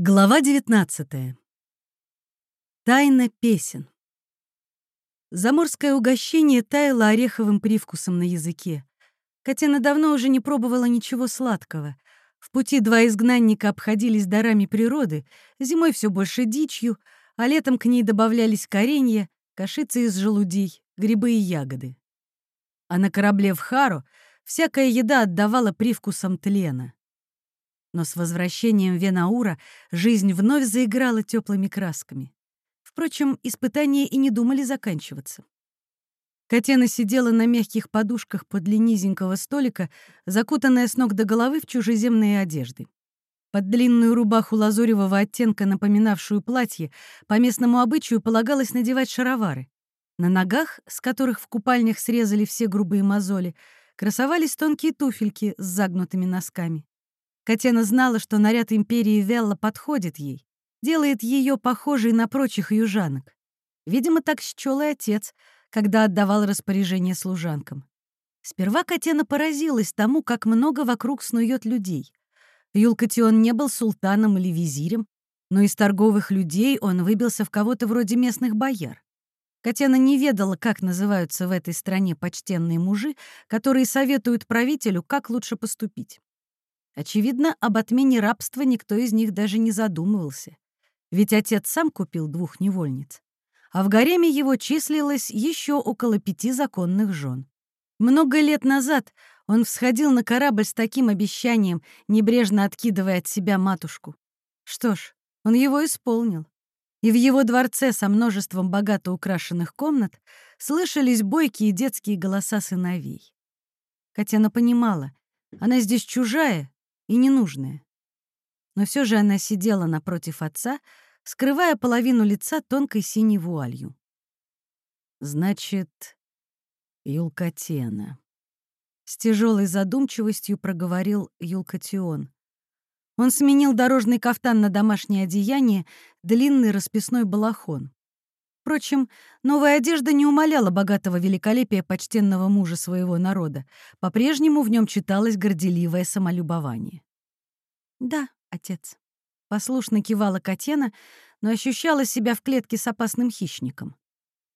Глава 19. Тайна песен. Заморское угощение таяло ореховым привкусом на языке. Катена давно уже не пробовала ничего сладкого. В пути два изгнанника обходились дарами природы, зимой все больше дичью, а летом к ней добавлялись коренья, кашицы из желудей, грибы и ягоды. А на корабле в Хару всякая еда отдавала привкусом тлена. Но с возвращением Венаура жизнь вновь заиграла теплыми красками. Впрочем, испытания и не думали заканчиваться. Катена сидела на мягких подушках подле низенького столика, закутанная с ног до головы в чужеземные одежды. Под длинную рубаху лазуревого оттенка, напоминавшую платье, по местному обычаю полагалось надевать шаровары. На ногах, с которых в купальнях срезали все грубые мозоли, красовались тонкие туфельки с загнутыми носками. Катена знала, что наряд империи Велла подходит ей, делает ее похожей на прочих южанок. Видимо, так счел и отец, когда отдавал распоряжение служанкам. Сперва Катена поразилась тому, как много вокруг снует людей. Юлкатион не был султаном или визирем, но из торговых людей он выбился в кого-то вроде местных бояр. Катена не ведала, как называются в этой стране почтенные мужи, которые советуют правителю, как лучше поступить. Очевидно, об отмене рабства никто из них даже не задумывался. Ведь отец сам купил двух невольниц. А в гареме его числилось еще около пяти законных жен. Много лет назад он всходил на корабль с таким обещанием, небрежно откидывая от себя матушку. Что ж, он его исполнил. И в его дворце со множеством богато украшенных комнат слышались бойкие детские голоса сыновей. Катяна понимала, она здесь чужая и ненужная. Но все же она сидела напротив отца, скрывая половину лица тонкой синей вуалью. «Значит, Юлкатена», — с тяжелой задумчивостью проговорил Юлкатион. Он сменил дорожный кафтан на домашнее одеяние, длинный расписной балахон. Впрочем, новая одежда не умаляла богатого великолепия почтенного мужа своего народа. По-прежнему в нем читалось горделивое самолюбование. «Да, отец», — послушно кивала Катена, но ощущала себя в клетке с опасным хищником.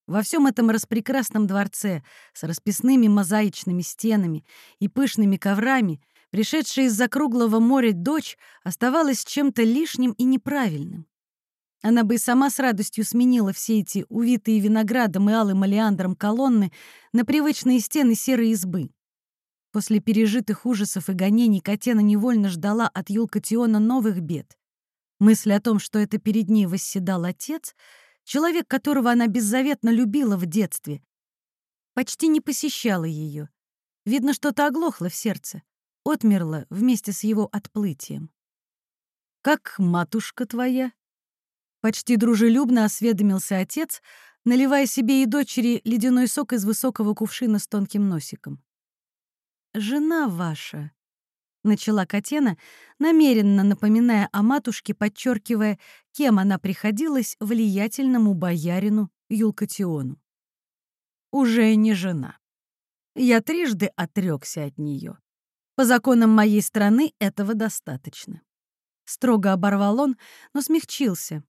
Во всем этом распрекрасном дворце с расписными мозаичными стенами и пышными коврами пришедшая из-за круглого моря дочь оставалась чем-то лишним и неправильным. Она бы и сама с радостью сменила все эти увитые виноградом и алым алиандром колонны на привычные стены серой избы. После пережитых ужасов и гонений Катена невольно ждала от Юлкатиона новых бед. Мысль о том, что это перед ней восседал отец, человек, которого она беззаветно любила в детстве, почти не посещала ее. Видно, что-то оглохло в сердце, отмерло вместе с его отплытием. «Как матушка твоя?» Почти дружелюбно осведомился отец, наливая себе и дочери ледяной сок из высокого кувшина с тонким носиком. «Жена ваша», — начала Катена, намеренно напоминая о матушке, подчеркивая, кем она приходилась влиятельному боярину Юлкатиону. «Уже не жена. Я трижды отрекся от нее. По законам моей страны этого достаточно». Строго оборвал он, но смягчился,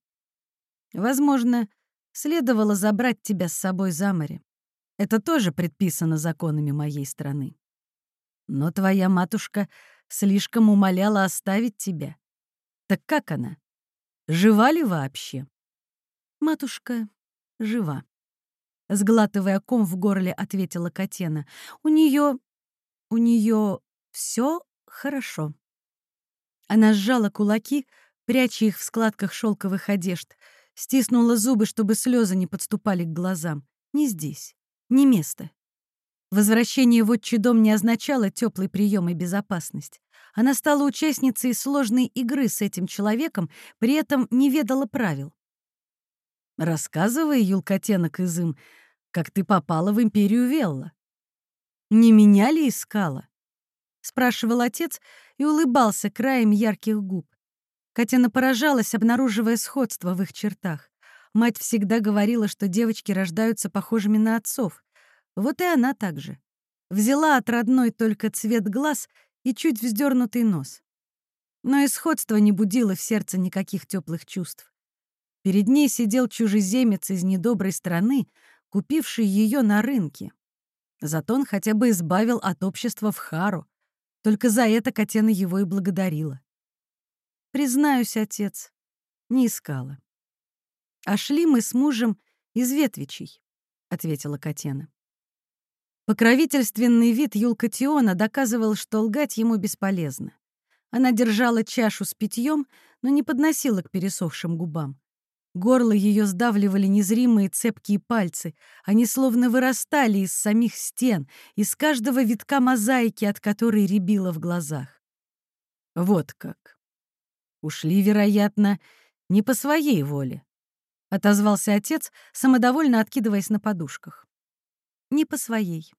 Возможно, следовало забрать тебя с собой за море. Это тоже предписано законами моей страны. Но твоя матушка слишком умоляла оставить тебя. Так как она? Жива ли вообще? Матушка жива. Сглатывая ком в горле, ответила Катена. У нее, у нее все хорошо. Она сжала кулаки, пряча их в складках шелковых одежд — Стиснула зубы, чтобы слезы не подступали к глазам. Не здесь. Не место. Возвращение в отчий дом не означало теплый прием и безопасность. Она стала участницей сложной игры с этим человеком, при этом не ведала правил. «Рассказывай, Юлкотенок Изым, как ты попала в империю Велла. Не меня ли искала?» — спрашивал отец и улыбался краем ярких губ. Катяна поражалась, обнаруживая сходство в их чертах. Мать всегда говорила, что девочки рождаются похожими на отцов. Вот и она также. Взяла от родной только цвет глаз и чуть вздернутый нос. Но исходство не будило в сердце никаких теплых чувств. Перед ней сидел чужеземец из недоброй страны, купивший ее на рынке. Зато он хотя бы избавил от общества в Хару. Только за это Катена его и благодарила. Признаюсь, отец, не искала. А шли мы с мужем из Ветвичей, ответила Катена. Покровительственный вид Юлка Тиона доказывал, что лгать ему бесполезно. Она держала чашу с питьем, но не подносила к пересохшим губам. Горло ее сдавливали незримые цепкие пальцы. Они словно вырастали из самих стен, из каждого витка мозаики, от которой рябило в глазах. Вот как. Ушли, вероятно, не по своей воле. Отозвался отец, самодовольно откидываясь на подушках. Не по своей.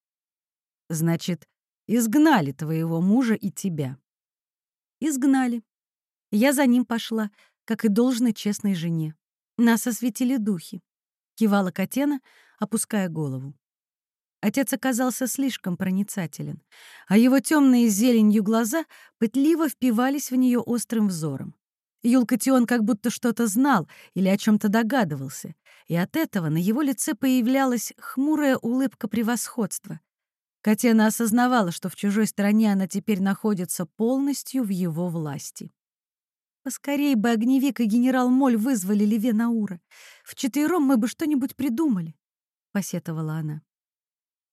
Значит, изгнали твоего мужа и тебя. Изгнали. Я за ним пошла, как и должной честной жене. Нас осветили духи. Кивала Катена, опуская голову. Отец оказался слишком проницателен, а его темные зеленью глаза пытливо впивались в нее острым взором. Юлкатион как будто что-то знал или о чем-то догадывался, и от этого на его лице появлялась хмурая улыбка превосходства. Катена осознавала, что в чужой стране она теперь находится полностью в его власти. Поскорей бы огневик и генерал Моль вызвали Леве Наура. Вчетвером мы бы что-нибудь придумали, — посетовала она.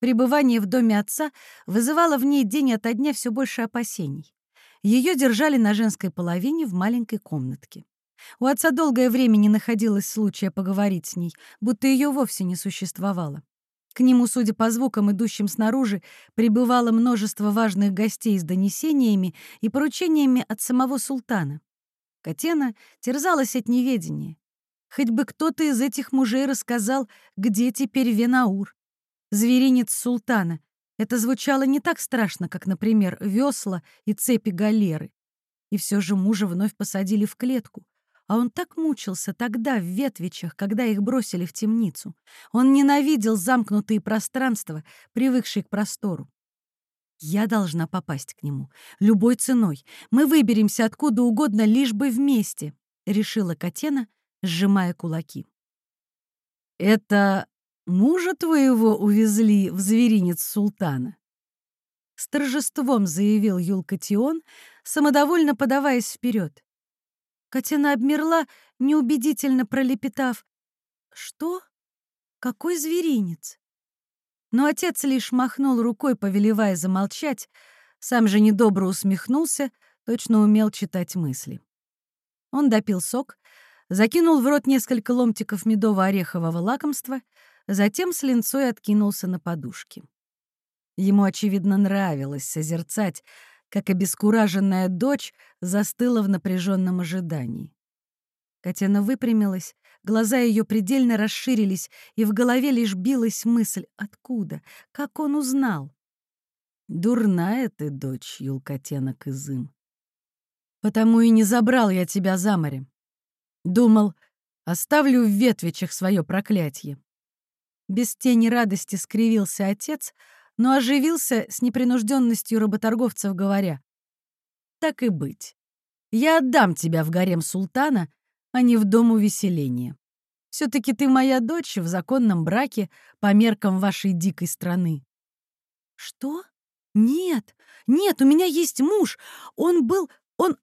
Пребывание в доме отца вызывало в ней день ото дня все больше опасений. Ее держали на женской половине в маленькой комнатке. У отца долгое время не находилось случая поговорить с ней, будто ее вовсе не существовало. К нему, судя по звукам, идущим снаружи, прибывало множество важных гостей с донесениями и поручениями от самого султана. Катена терзалась от неведения. Хоть бы кто-то из этих мужей рассказал, где теперь Венаур. Зверинец султана. Это звучало не так страшно, как, например, весла и цепи галеры. И все же мужа вновь посадили в клетку. А он так мучился тогда в Ветвичах, когда их бросили в темницу. Он ненавидел замкнутые пространства, привыкшие к простору. Я должна попасть к нему. Любой ценой. Мы выберемся откуда угодно, лишь бы вместе», — решила Катена, сжимая кулаки. «Это мужа твоего увезли в зверинец султана?» С торжеством заявил Юлкатион, самодовольно подаваясь вперед. Катена обмерла, неубедительно пролепетав. «Что? Какой зверинец?» Но отец лишь махнул рукой, повелевая замолчать, сам же недобро усмехнулся, точно умел читать мысли. Он допил сок, закинул в рот несколько ломтиков медово-орехового лакомства, затем с линцой откинулся на подушки. Ему, очевидно, нравилось созерцать, как обескураженная дочь застыла в напряженном ожидании. Катяна выпрямилась, глаза ее предельно расширились, и в голове лишь билась мысль «Откуда? Как он узнал?» «Дурная ты, дочь, Юлкотена Кызым. Потому и не забрал я тебя за море. Думал, оставлю в ветвичах свое проклятие». Без тени радости скривился отец, но оживился с непринужденностью работорговцев, говоря, «Так и быть. Я отдам тебя в гарем султана, а не в дом увеселения. Все-таки ты моя дочь в законном браке по меркам вашей дикой страны». «Что? Нет, нет, у меня есть муж. Он был... Он...»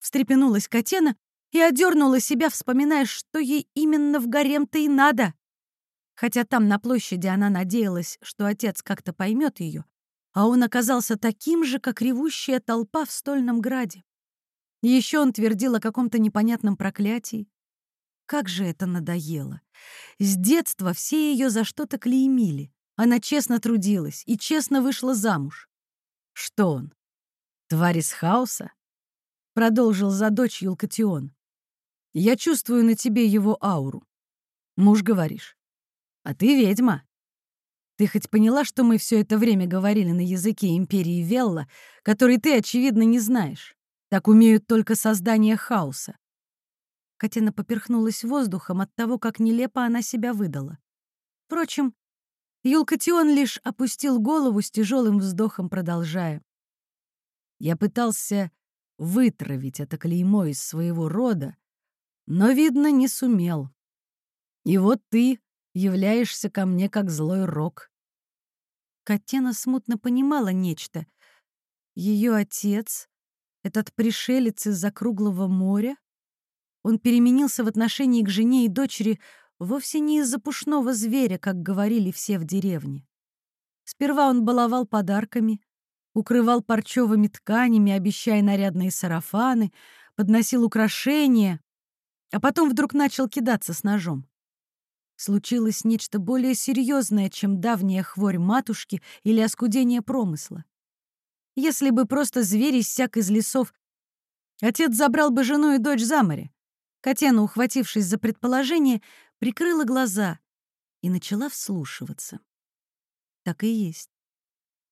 Встрепенулась Катена и одернула себя, вспоминая, что ей именно в гарем-то и надо. Хотя там, на площади, она надеялась, что отец как-то поймет ее, а он оказался таким же, как ревущая толпа в стольном граде. Еще он твердил о каком-то непонятном проклятии. Как же это надоело! С детства все ее за что-то клеймили. Она честно трудилась и честно вышла замуж. Что он? Тварь из хаоса? Продолжил за дочь Юлкатион. Я чувствую на тебе его ауру. Муж, говоришь. А ты ведьма. Ты хоть поняла, что мы все это время говорили на языке империи Велла, который ты, очевидно, не знаешь? Так умеют только создания хаоса. Катина поперхнулась воздухом от того, как нелепо она себя выдала. Впрочем, Юлкатион лишь опустил голову с тяжелым вздохом, продолжая. Я пытался вытравить это клеймо из своего рода, но, видно, не сумел. И вот ты являешься ко мне как злой рок. Катена смутно понимала нечто. Ее отец, этот пришелец из-за круглого моря, он переменился в отношении к жене и дочери вовсе не из-за пушного зверя, как говорили все в деревне. Сперва он баловал подарками, укрывал парчевыми тканями, обещая нарядные сарафаны, подносил украшения, а потом вдруг начал кидаться с ножом. Случилось нечто более серьезное, чем давняя хворь матушки или оскудение промысла. Если бы просто зверь иссяк из лесов, отец забрал бы жену и дочь за море. Катена, ухватившись за предположение, прикрыла глаза и начала вслушиваться. Так и есть.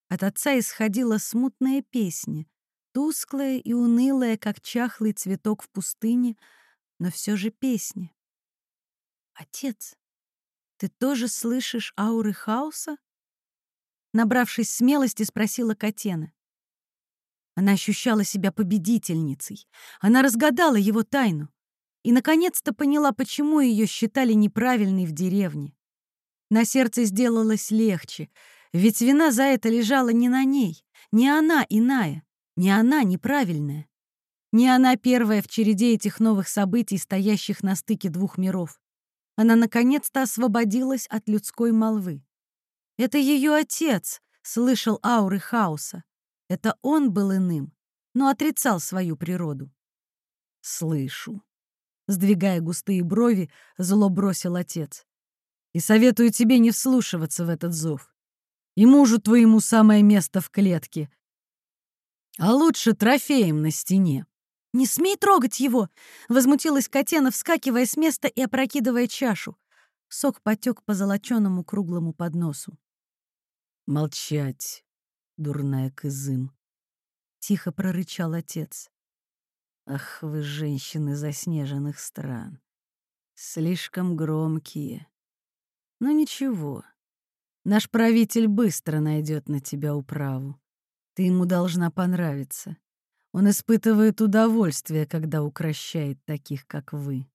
От отца исходила смутная песня, тусклая и унылая, как чахлый цветок в пустыне, но все же песня. «Отец, ты тоже слышишь ауры хаоса?» Набравшись смелости, спросила Катена. Она ощущала себя победительницей. Она разгадала его тайну и, наконец-то, поняла, почему ее считали неправильной в деревне. На сердце сделалось легче, ведь вина за это лежала не на ней, не она иная, не она неправильная. Не она первая в череде этих новых событий, стоящих на стыке двух миров. Она наконец-то освободилась от людской молвы. Это ее отец слышал ауры хаоса. Это он был иным, но отрицал свою природу. «Слышу», — сдвигая густые брови, зло бросил отец. «И советую тебе не вслушиваться в этот зов. И мужу твоему самое место в клетке, а лучше трофеем на стене». «Не смей трогать его!» — возмутилась Катена, вскакивая с места и опрокидывая чашу. Сок потек по золоченому круглому подносу. «Молчать, дурная кызым!» — тихо прорычал отец. «Ах вы, женщины заснеженных стран! Слишком громкие. Но ничего, наш правитель быстро найдет на тебя управу. Ты ему должна понравиться. Он испытывает удовольствие, когда укращает таких, как вы.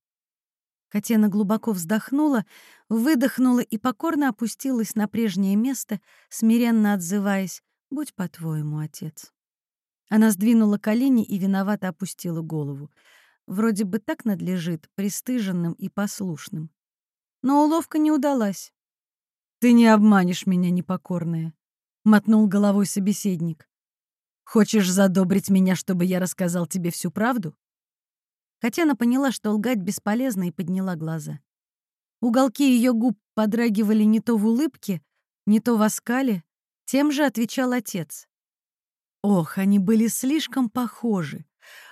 Катена глубоко вздохнула, выдохнула и покорно опустилась на прежнее место, смиренно отзываясь «Будь по-твоему, отец». Она сдвинула колени и виновато опустила голову. Вроде бы так надлежит, пристыженным и послушным. Но уловка не удалась. «Ты не обманешь меня, непокорная», — мотнул головой собеседник. Хочешь задобрить меня, чтобы я рассказал тебе всю правду?» Катяна поняла, что лгать бесполезно, и подняла глаза. Уголки ее губ подрагивали не то в улыбке, не то в оскале. Тем же отвечал отец. Ох, они были слишком похожи.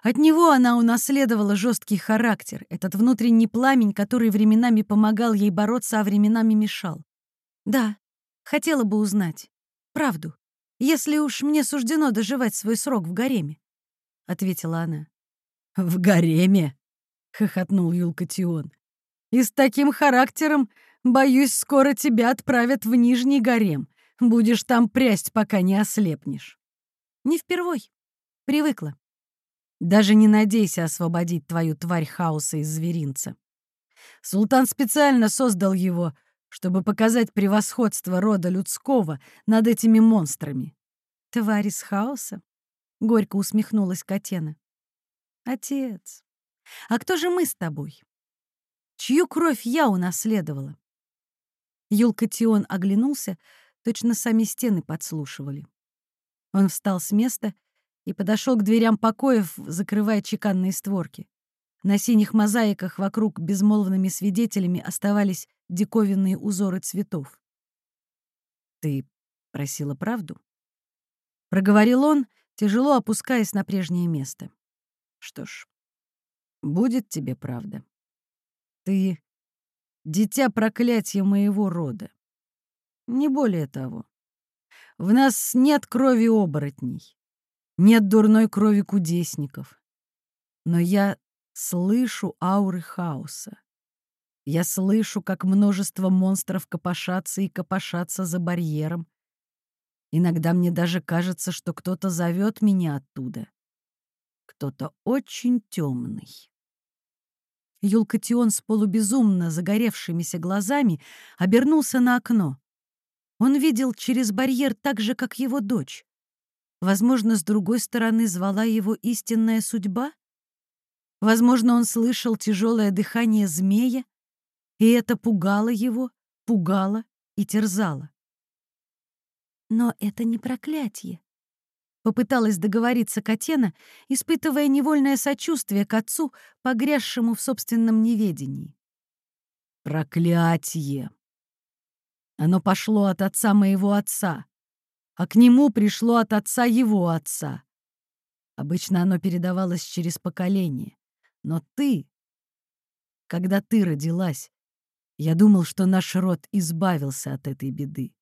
От него она унаследовала жесткий характер, этот внутренний пламень, который временами помогал ей бороться, а временами мешал. Да, хотела бы узнать. Правду если уж мне суждено доживать свой срок в гареме», — ответила она. «В гареме?» — хохотнул Юлка Тион. «И с таким характером, боюсь, скоро тебя отправят в Нижний гарем. Будешь там прясть, пока не ослепнешь». «Не впервой. Привыкла». «Даже не надейся освободить твою тварь хаоса из зверинца. Султан специально создал его, чтобы показать превосходство рода людского над этими монстрами. «Тварь из хаоса?» — горько усмехнулась Катена. «Отец, а кто же мы с тобой? Чью кровь я унаследовала?» Юлка Тион оглянулся, точно сами стены подслушивали. Он встал с места и подошел к дверям покоев, закрывая чеканные створки. На синих мозаиках вокруг безмолвными свидетелями оставались диковинные узоры цветов. «Ты просила правду?» Проговорил он, тяжело опускаясь на прежнее место. «Что ж, будет тебе правда. Ты — дитя проклятия моего рода. Не более того. В нас нет крови оборотней, нет дурной крови кудесников. Но я слышу ауры хаоса. Я слышу, как множество монстров копошатся и копошатся за барьером. Иногда мне даже кажется, что кто-то зовет меня оттуда. кто-то очень темный. Юлкатион с полубезумно загоревшимися глазами обернулся на окно. Он видел через барьер так же, как его дочь. Возможно, с другой стороны звала его истинная судьба? Возможно, он слышал тяжелое дыхание змея, и это пугало его, пугало и терзало. Но это не проклятие. Попыталась договориться Катена, испытывая невольное сочувствие к отцу, погрязшему в собственном неведении. «Проклятие! Оно пошло от отца моего отца, а к нему пришло от отца его отца. Обычно оно передавалось через поколение. Но ты, когда ты родилась, я думал, что наш род избавился от этой беды.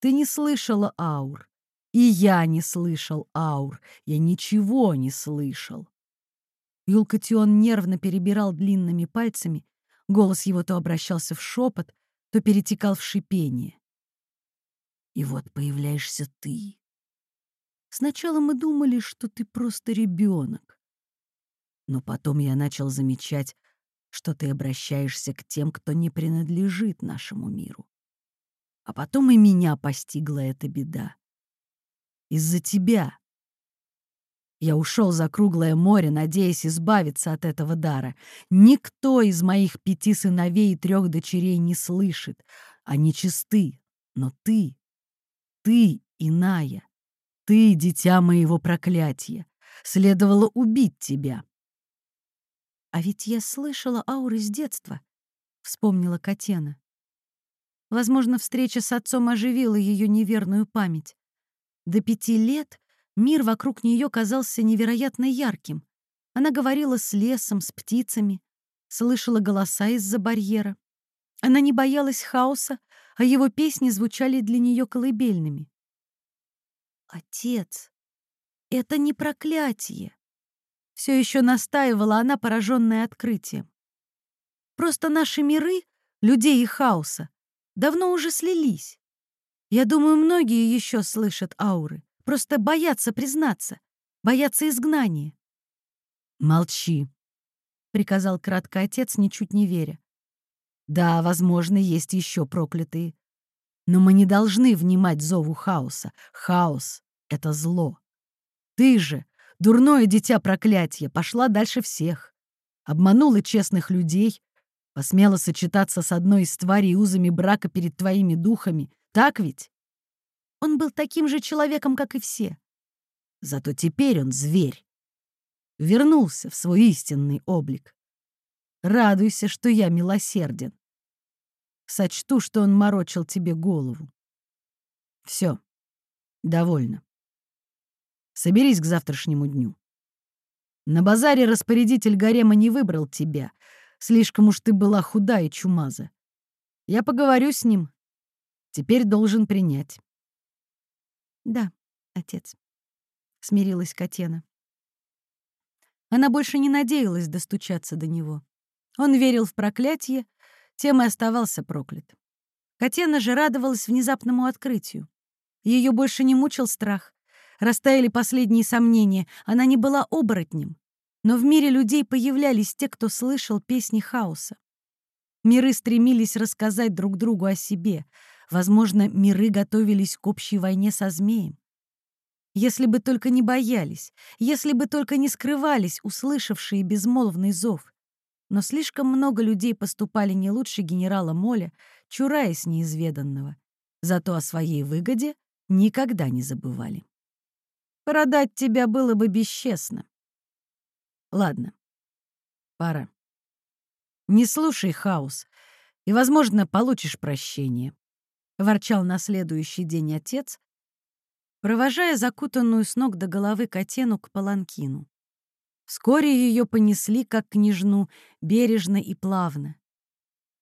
Ты не слышала аур, и я не слышал аур, я ничего не слышал. Юлкатион нервно перебирал длинными пальцами, голос его то обращался в шепот, то перетекал в шипение. И вот появляешься ты. Сначала мы думали, что ты просто ребенок. Но потом я начал замечать, что ты обращаешься к тем, кто не принадлежит нашему миру. А потом и меня постигла эта беда. Из-за тебя. Я ушел за круглое море, надеясь избавиться от этого дара. Никто из моих пяти сыновей и трех дочерей не слышит. Они чисты, но ты, ты иная. Ты, дитя моего проклятия. Следовало убить тебя. А ведь я слышала ауры с детства, вспомнила Катена. Возможно, встреча с отцом оживила ее неверную память. До пяти лет мир вокруг нее казался невероятно ярким. Она говорила с лесом, с птицами, слышала голоса из-за барьера. Она не боялась хаоса, а его песни звучали для нее колыбельными. «Отец, это не проклятие!» Все еще настаивала она, пораженная открытием. «Просто наши миры, людей и хаоса, давно уже слились. Я думаю, многие еще слышат ауры, просто боятся признаться, боятся изгнания. «Молчи», — приказал кратко отец, ничуть не веря. «Да, возможно, есть еще проклятые. Но мы не должны внимать зову хаоса. Хаос — это зло. Ты же, дурное дитя проклятия, пошла дальше всех. Обманула честных людей, посмела сочетаться с одной из тварей узами брака перед твоими духами, так ведь? Он был таким же человеком, как и все. Зато теперь он зверь. Вернулся в свой истинный облик. Радуйся, что я милосерден. Сочту, что он морочил тебе голову. Все, довольно. Соберись к завтрашнему дню. На базаре распорядитель гарема не выбрал тебя. Слишком уж ты была худа и чумаза. Я поговорю с ним, Теперь должен принять. Да, отец, смирилась Катена. Она больше не надеялась достучаться до него. Он верил в проклятие, тем и оставался проклят. Катена же радовалась внезапному открытию. Ее больше не мучил страх. Растаяли последние сомнения. Она не была оборотнем. Но в мире людей появлялись те, кто слышал песни хаоса. Миры стремились рассказать друг другу о себе, Возможно, миры готовились к общей войне со змеем. Если бы только не боялись, если бы только не скрывались услышавшие безмолвный зов. Но слишком много людей поступали не лучше генерала Моля, чураясь неизведанного. Зато о своей выгоде никогда не забывали. Продать тебя было бы бесчестно. Ладно, пора. Не слушай хаос, и, возможно, получишь прощение ворчал на следующий день отец, провожая закутанную с ног до головы котену к паланкину. Вскоре ее понесли, как княжну, бережно и плавно.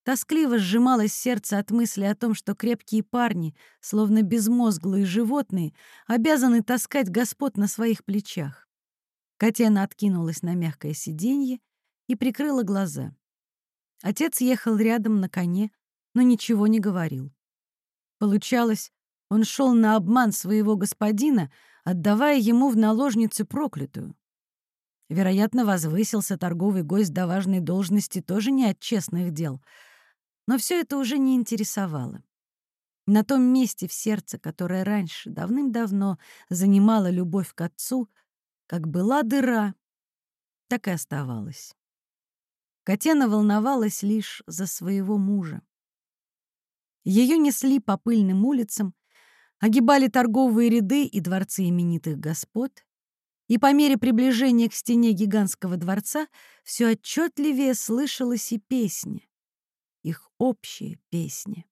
Тоскливо сжималось сердце от мысли о том, что крепкие парни, словно безмозглые животные, обязаны таскать господ на своих плечах. Котена откинулась на мягкое сиденье и прикрыла глаза. Отец ехал рядом на коне, но ничего не говорил. Получалось, он шел на обман своего господина, отдавая ему в наложницы проклятую. Вероятно, возвысился торговый гость до важной должности тоже не от честных дел. Но все это уже не интересовало. На том месте в сердце, которое раньше, давным-давно, занимала любовь к отцу, как была дыра, так и оставалась. Катена волновалась лишь за своего мужа. Ее несли по пыльным улицам, огибали торговые ряды и дворцы именитых господ, и по мере приближения к стене гигантского дворца все отчетливее слышалась и песня, их общая песня.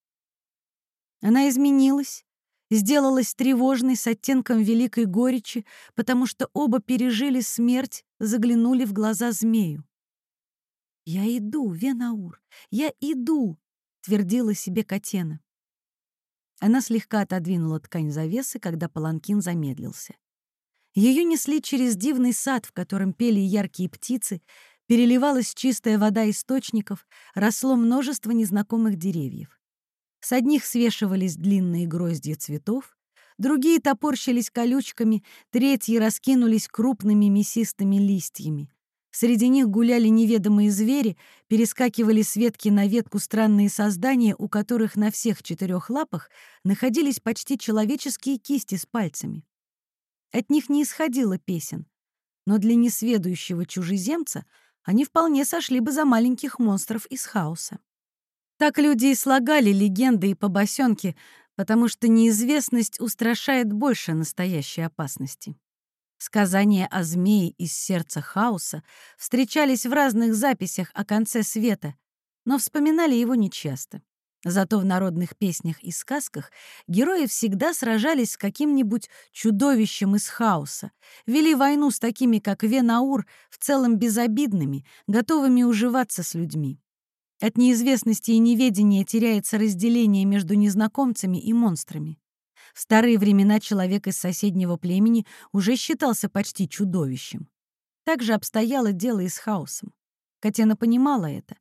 Она изменилась, сделалась тревожной с оттенком великой горечи, потому что оба пережили смерть, заглянули в глаза змею. «Я иду, Венаур, я иду!» твердила себе Катена. Она слегка отодвинула ткань завесы, когда паланкин замедлился. Ее несли через дивный сад, в котором пели яркие птицы, переливалась чистая вода источников, росло множество незнакомых деревьев. С одних свешивались длинные гроздья цветов, другие топорщились колючками, третьи раскинулись крупными мясистыми листьями. Среди них гуляли неведомые звери, перескакивали с ветки на ветку странные создания, у которых на всех четырех лапах находились почти человеческие кисти с пальцами. От них не исходило песен, но для несведущего чужеземца они вполне сошли бы за маленьких монстров из хаоса. Так люди и слагали легенды и побосенки, потому что неизвестность устрашает больше настоящей опасности. Сказания о змее из сердца хаоса встречались в разных записях о конце света, но вспоминали его нечасто. Зато в народных песнях и сказках герои всегда сражались с каким-нибудь чудовищем из хаоса, вели войну с такими, как Венаур, в целом безобидными, готовыми уживаться с людьми. От неизвестности и неведения теряется разделение между незнакомцами и монстрами. В старые времена человек из соседнего племени уже считался почти чудовищем. Так же обстояло дело и с хаосом. Катена понимала это.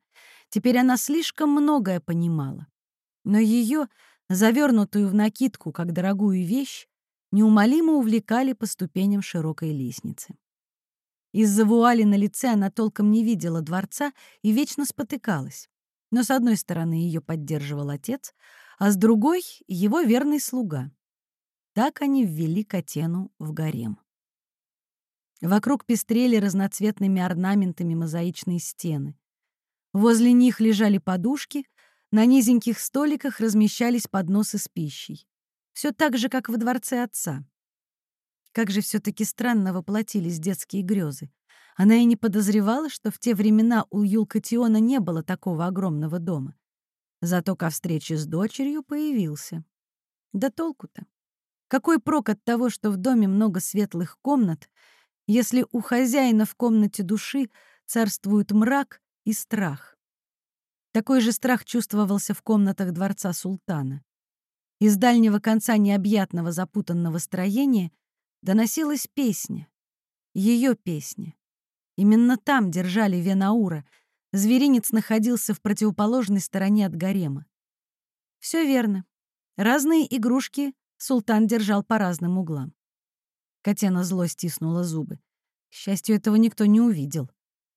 Теперь она слишком многое понимала. Но ее, завернутую в накидку, как дорогую вещь, неумолимо увлекали по ступеням широкой лестницы. Из-за вуали на лице она толком не видела дворца и вечно спотыкалась. Но с одной стороны ее поддерживал отец, а с другой — его верный слуга. Так они ввели Катену в гарем. Вокруг пестрели разноцветными орнаментами мозаичные стены. Возле них лежали подушки, на низеньких столиках размещались подносы с пищей. Все так же, как во дворце отца. Как же все-таки странно воплотились детские грезы. Она и не подозревала, что в те времена у Юлкатиона не было такого огромного дома. Зато ко встрече с дочерью появился. Да толку-то? Какой прок от того, что в доме много светлых комнат, если у хозяина в комнате души царствуют мрак и страх? Такой же страх чувствовался в комнатах дворца султана. Из дальнего конца необъятного запутанного строения доносилась песня. Ее песня. Именно там держали Венаура. Зверинец находился в противоположной стороне от гарема. Все верно. Разные игрушки Султан держал по разным углам. Катена зло стиснула зубы. К счастью, этого никто не увидел.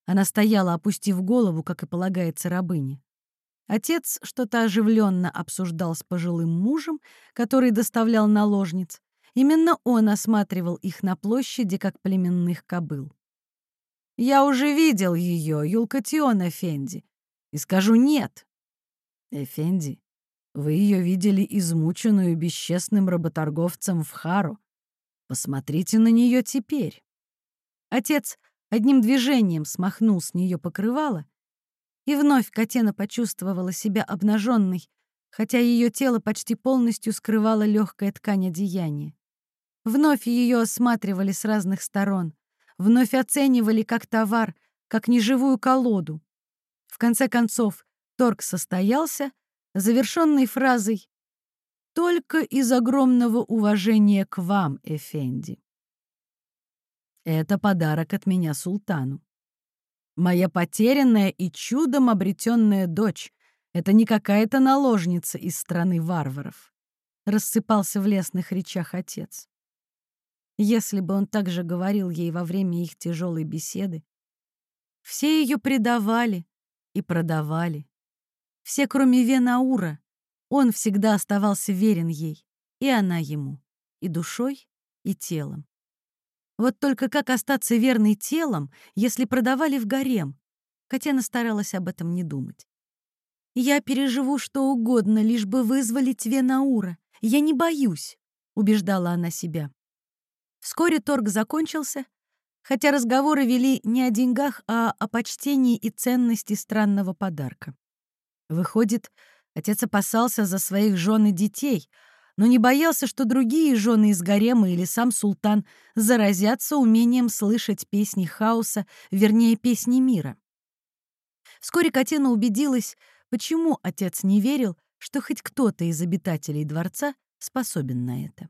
Она стояла, опустив голову, как и полагается рабыне. Отец что-то оживленно обсуждал с пожилым мужем, который доставлял наложниц. Именно он осматривал их на площади, как племенных кобыл. «Я уже видел ее, Юлкатион Эфенди, и скажу нет». «Эфенди, вы ее видели измученную бесчестным работорговцем в Хару. Посмотрите на нее теперь. Отец одним движением смахнул с нее покрывало, и вновь Катена почувствовала себя обнаженной, хотя ее тело почти полностью скрывала легкая ткань одеяния. Вновь ее осматривали с разных сторон, вновь оценивали как товар, как неживую колоду. В конце концов, торг состоялся, завершенной фразой «Только из огромного уважения к вам, Эфенди». Это подарок от меня султану. Моя потерянная и чудом обретенная дочь — это не какая-то наложница из страны варваров. Рассыпался в лесных речах отец. если бы он также говорил ей во время их тяжелой беседы. Все ее предавали и продавали. Все, кроме Венаура, он всегда оставался верен ей, и она ему, и душой, и телом. Вот только как остаться верной телом, если продавали в гарем? Катена старалась об этом не думать. «Я переживу что угодно, лишь бы вызволить Венаура. Я не боюсь», — убеждала она себя. Вскоре торг закончился, хотя разговоры вели не о деньгах, а о почтении и ценности странного подарка. Выходит, отец опасался за своих жен и детей, но не боялся, что другие жены из гарема или сам султан заразятся умением слышать песни хаоса, вернее, песни мира. Вскоре Катена убедилась, почему отец не верил, что хоть кто-то из обитателей дворца способен на это.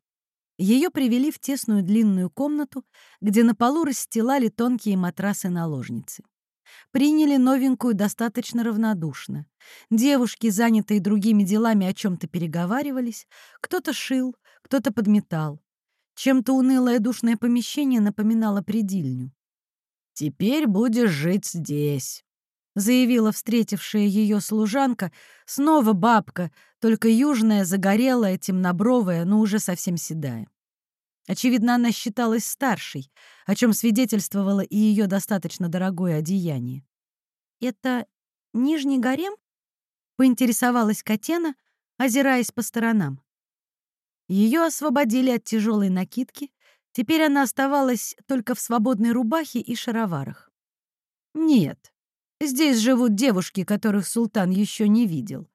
Ее привели в тесную длинную комнату, где на полу расстилали тонкие матрасы-наложницы. Приняли новенькую достаточно равнодушно. Девушки, занятые другими делами, о чем-то переговаривались. Кто-то шил, кто-то подметал. Чем-то унылое душное помещение напоминало предильню. «Теперь будешь жить здесь», — заявила встретившая ее служанка, снова бабка, только южная, загорелая, темнобровая, но уже совсем седая. Очевидно, она считалась старшей, о чем свидетельствовало и ее достаточно дорогое одеяние. «Это Нижний гарем?» — поинтересовалась Катена, озираясь по сторонам. Ее освободили от тяжелой накидки, теперь она оставалась только в свободной рубахе и шароварах. «Нет, здесь живут девушки, которых султан еще не видел.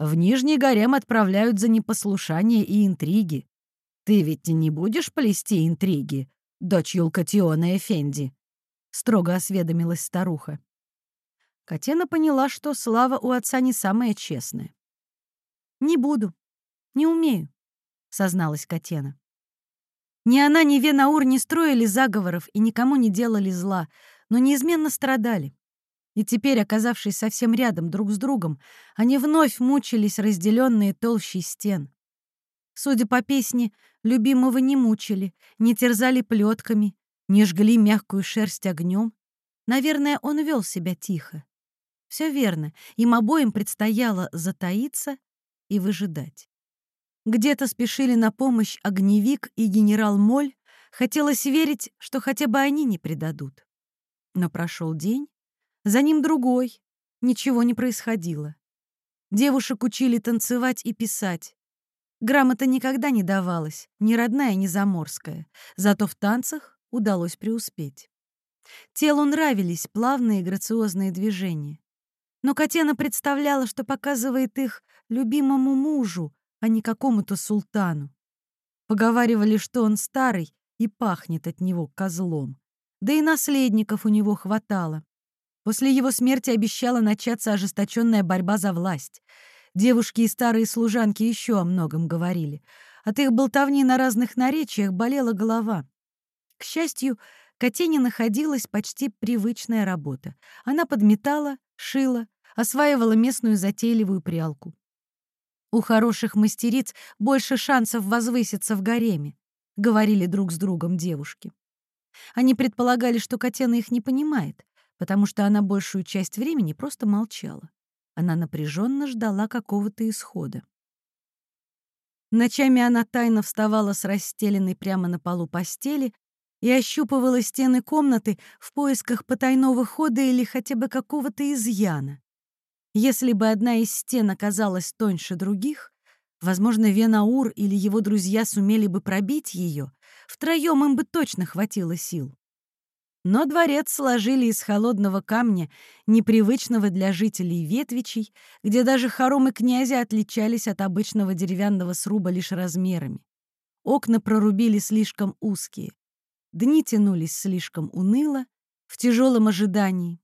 В Нижний гарем отправляют за непослушание и интриги. Ты ведь не будешь плести интриги, дочь Юлкатиона Эфенди?» — строго осведомилась старуха. Катена поняла, что слава у отца не самая честная. «Не буду, не умею», — созналась Катена. Ни она, ни Венаур не строили заговоров и никому не делали зла, но неизменно страдали. И теперь, оказавшись совсем рядом друг с другом, они вновь мучились, разделенные толщей стен. Судя по песне, любимого не мучили, не терзали плетками, не жгли мягкую шерсть огнем. Наверное, он вел себя тихо. Все верно, им обоим предстояло затаиться и выжидать. Где-то спешили на помощь огневик и генерал Моль, хотелось верить, что хотя бы они не предадут. Но прошел день, за ним другой, ничего не происходило. Девушек учили танцевать и писать. Грамота никогда не давалась, ни родная, ни заморская, зато в танцах удалось преуспеть. Телу нравились плавные грациозные движения. Но Катена представляла, что показывает их любимому мужу, а не какому-то султану. Поговаривали, что он старый и пахнет от него козлом. Да и наследников у него хватало. После его смерти обещала начаться ожесточенная борьба за власть — Девушки и старые служанки еще о многом говорили. От их болтовни на разных наречиях болела голова. К счастью, Катине находилась почти привычная работа. Она подметала, шила, осваивала местную затейливую прялку. «У хороших мастериц больше шансов возвыситься в гареме», — говорили друг с другом девушки. Они предполагали, что Катена их не понимает, потому что она большую часть времени просто молчала. Она напряженно ждала какого-то исхода. Ночами она тайно вставала с расстеленной прямо на полу постели и ощупывала стены комнаты в поисках потайного хода или хотя бы какого-то изъяна. Если бы одна из стен оказалась тоньше других, возможно, Венаур или его друзья сумели бы пробить ее, втроем им бы точно хватило сил. Но дворец сложили из холодного камня, непривычного для жителей ветвичей, где даже хоромы князя отличались от обычного деревянного сруба лишь размерами. Окна прорубили слишком узкие. Дни тянулись слишком уныло, в тяжелом ожидании.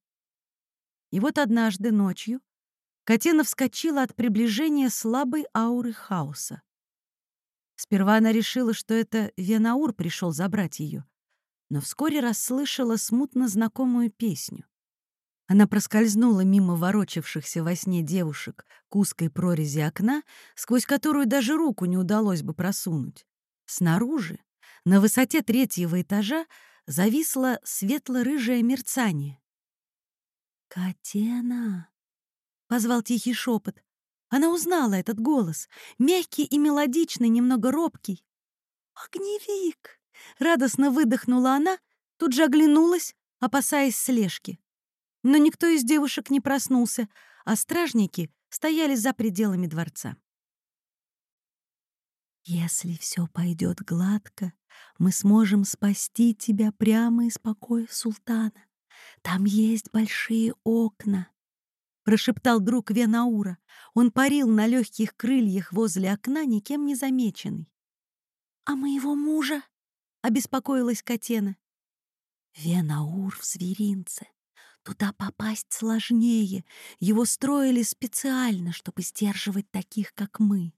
И вот однажды ночью Катена вскочила от приближения слабой ауры хаоса. Сперва она решила, что это Венаур пришел забрать ее но вскоре расслышала смутно знакомую песню. Она проскользнула мимо ворочавшихся во сне девушек к узкой прорези окна, сквозь которую даже руку не удалось бы просунуть. Снаружи, На высоте третьего этажа зависло светло-рыжее мерцание. «Катена!» — позвал тихий шепот. Она узнала этот голос, мягкий и мелодичный, немного робкий. «Огневик!» — радостно выдохнула она, тут же оглянулась, опасаясь слежки. Но никто из девушек не проснулся, а стражники стояли за пределами дворца. «Если все пойдет гладко, мы сможем спасти тебя прямо из покоя султана. Там есть большие окна», — прошептал друг Венаура. Он парил на легких крыльях возле окна, никем не замеченный. «А моего мужа?» — обеспокоилась Катена. «Венаур в зверинце. Туда попасть сложнее. Его строили специально, чтобы сдерживать таких, как мы.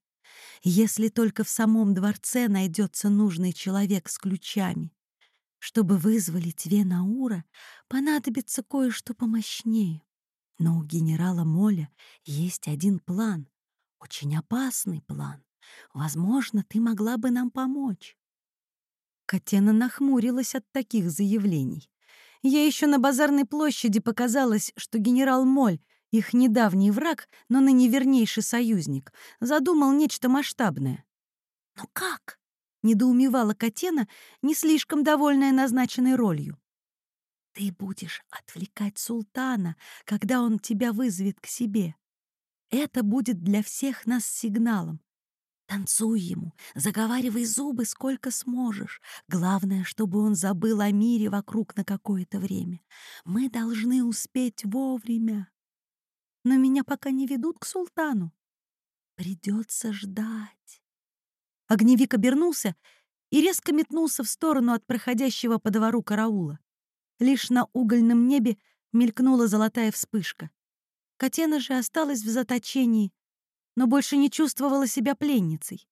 Если только в самом дворце найдется нужный человек с ключами. Чтобы вызволить Венаура, понадобится кое-что помощнее. Но у генерала Моля есть один план, очень опасный план. Возможно, ты могла бы нам помочь. Катена нахмурилась от таких заявлений. Ей еще на базарной площади показалось, что генерал Моль, их недавний враг, но ныне вернейший союзник, задумал нечто масштабное. «Но как?» — недоумевала Катена, не слишком довольная назначенной ролью. «Ты будешь отвлекать султана, когда он тебя вызовет к себе. Это будет для всех нас сигналом. Танцуй ему, заговаривай зубы сколько сможешь. Главное, чтобы он забыл о мире вокруг на какое-то время. Мы должны успеть вовремя. Но меня пока не ведут к султану. Придется ждать. Огневик обернулся и резко метнулся в сторону от проходящего по двору караула. Лишь на угольном небе мелькнула золотая вспышка. Катена же осталась в заточении, но больше не чувствовала себя пленницей.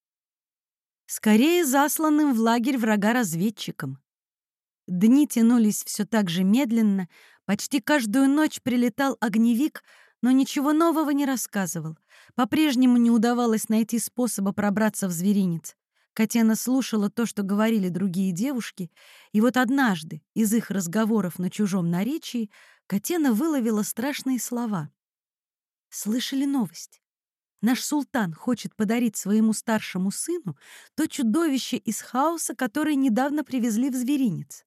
Скорее засланным в лагерь врага разведчиком. Дни тянулись все так же медленно, почти каждую ночь прилетал огневик, но ничего нового не рассказывал. По-прежнему не удавалось найти способа пробраться в зверинец. Катена слушала то, что говорили другие девушки, и вот однажды из их разговоров на чужом наречии Катена выловила страшные слова. Слышали новость наш султан хочет подарить своему старшему сыну то чудовище из хаоса, которое недавно привезли в зверинец.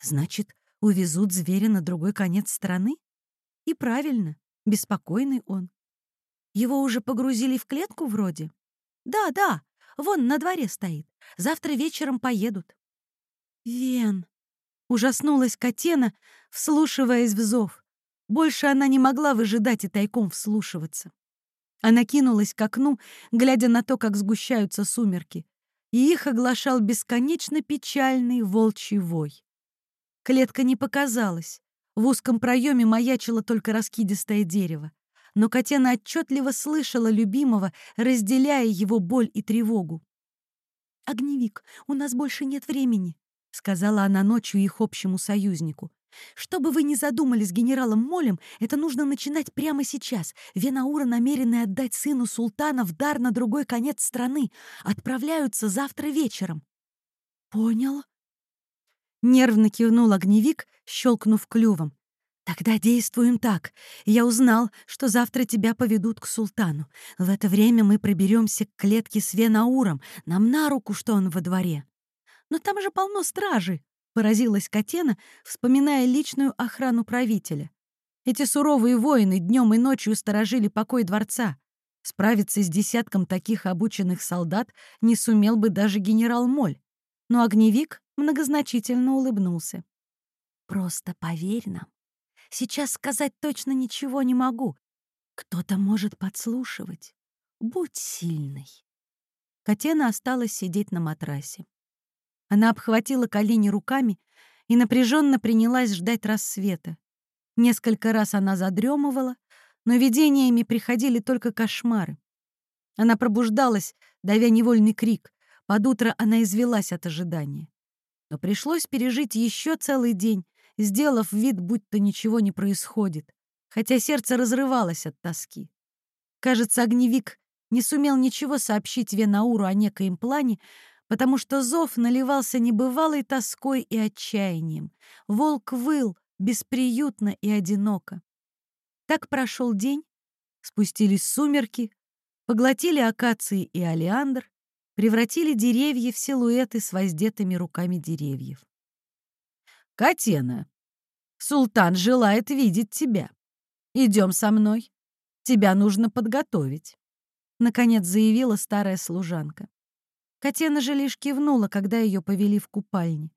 Значит, увезут зверя на другой конец страны? И правильно, беспокойный он. Его уже погрузили в клетку вроде? Да, да, вон на дворе стоит. Завтра вечером поедут. Вен, ужаснулась Катена, вслушиваясь в зов. Больше она не могла выжидать и тайком вслушиваться. Она кинулась к окну, глядя на то, как сгущаются сумерки, и их оглашал бесконечно печальный волчий вой. Клетка не показалась. В узком проеме маячило только раскидистое дерево. Но Катена отчетливо слышала любимого, разделяя его боль и тревогу. «Огневик, у нас больше нет времени», — сказала она ночью их общему союзнику. Что бы вы ни задумали с генералом Молем, это нужно начинать прямо сейчас. Венаура намерены отдать сыну султана в дар на другой конец страны. Отправляются завтра вечером. Понял? Нервно кивнул огневик, щелкнув клювом. «Тогда действуем так. Я узнал, что завтра тебя поведут к султану. В это время мы проберемся к клетке с Венауром. Нам на руку, что он во дворе. Но там же полно стражи. Поразилась Катена, вспоминая личную охрану правителя. Эти суровые воины днем и ночью сторожили покой дворца. Справиться с десятком таких обученных солдат не сумел бы даже генерал Моль. Но огневик многозначительно улыбнулся. «Просто поверь нам. Сейчас сказать точно ничего не могу. Кто-то может подслушивать. Будь сильной». Катена осталась сидеть на матрасе. Она обхватила колени руками и напряженно принялась ждать рассвета. Несколько раз она задремывала, но видениями приходили только кошмары. Она пробуждалась, давя невольный крик. Под утро она извелась от ожидания. Но пришлось пережить еще целый день, сделав вид, будто ничего не происходит, хотя сердце разрывалось от тоски. Кажется, огневик не сумел ничего сообщить Венауру о некоем плане, потому что зов наливался небывалой тоской и отчаянием. Волк выл бесприютно и одиноко. Так прошел день, спустились сумерки, поглотили акации и олеандр, превратили деревья в силуэты с воздетыми руками деревьев. «Катена, султан желает видеть тебя. Идем со мной. Тебя нужно подготовить», — наконец заявила старая служанка. Катена же лишь кивнула, когда ее повели в купальни.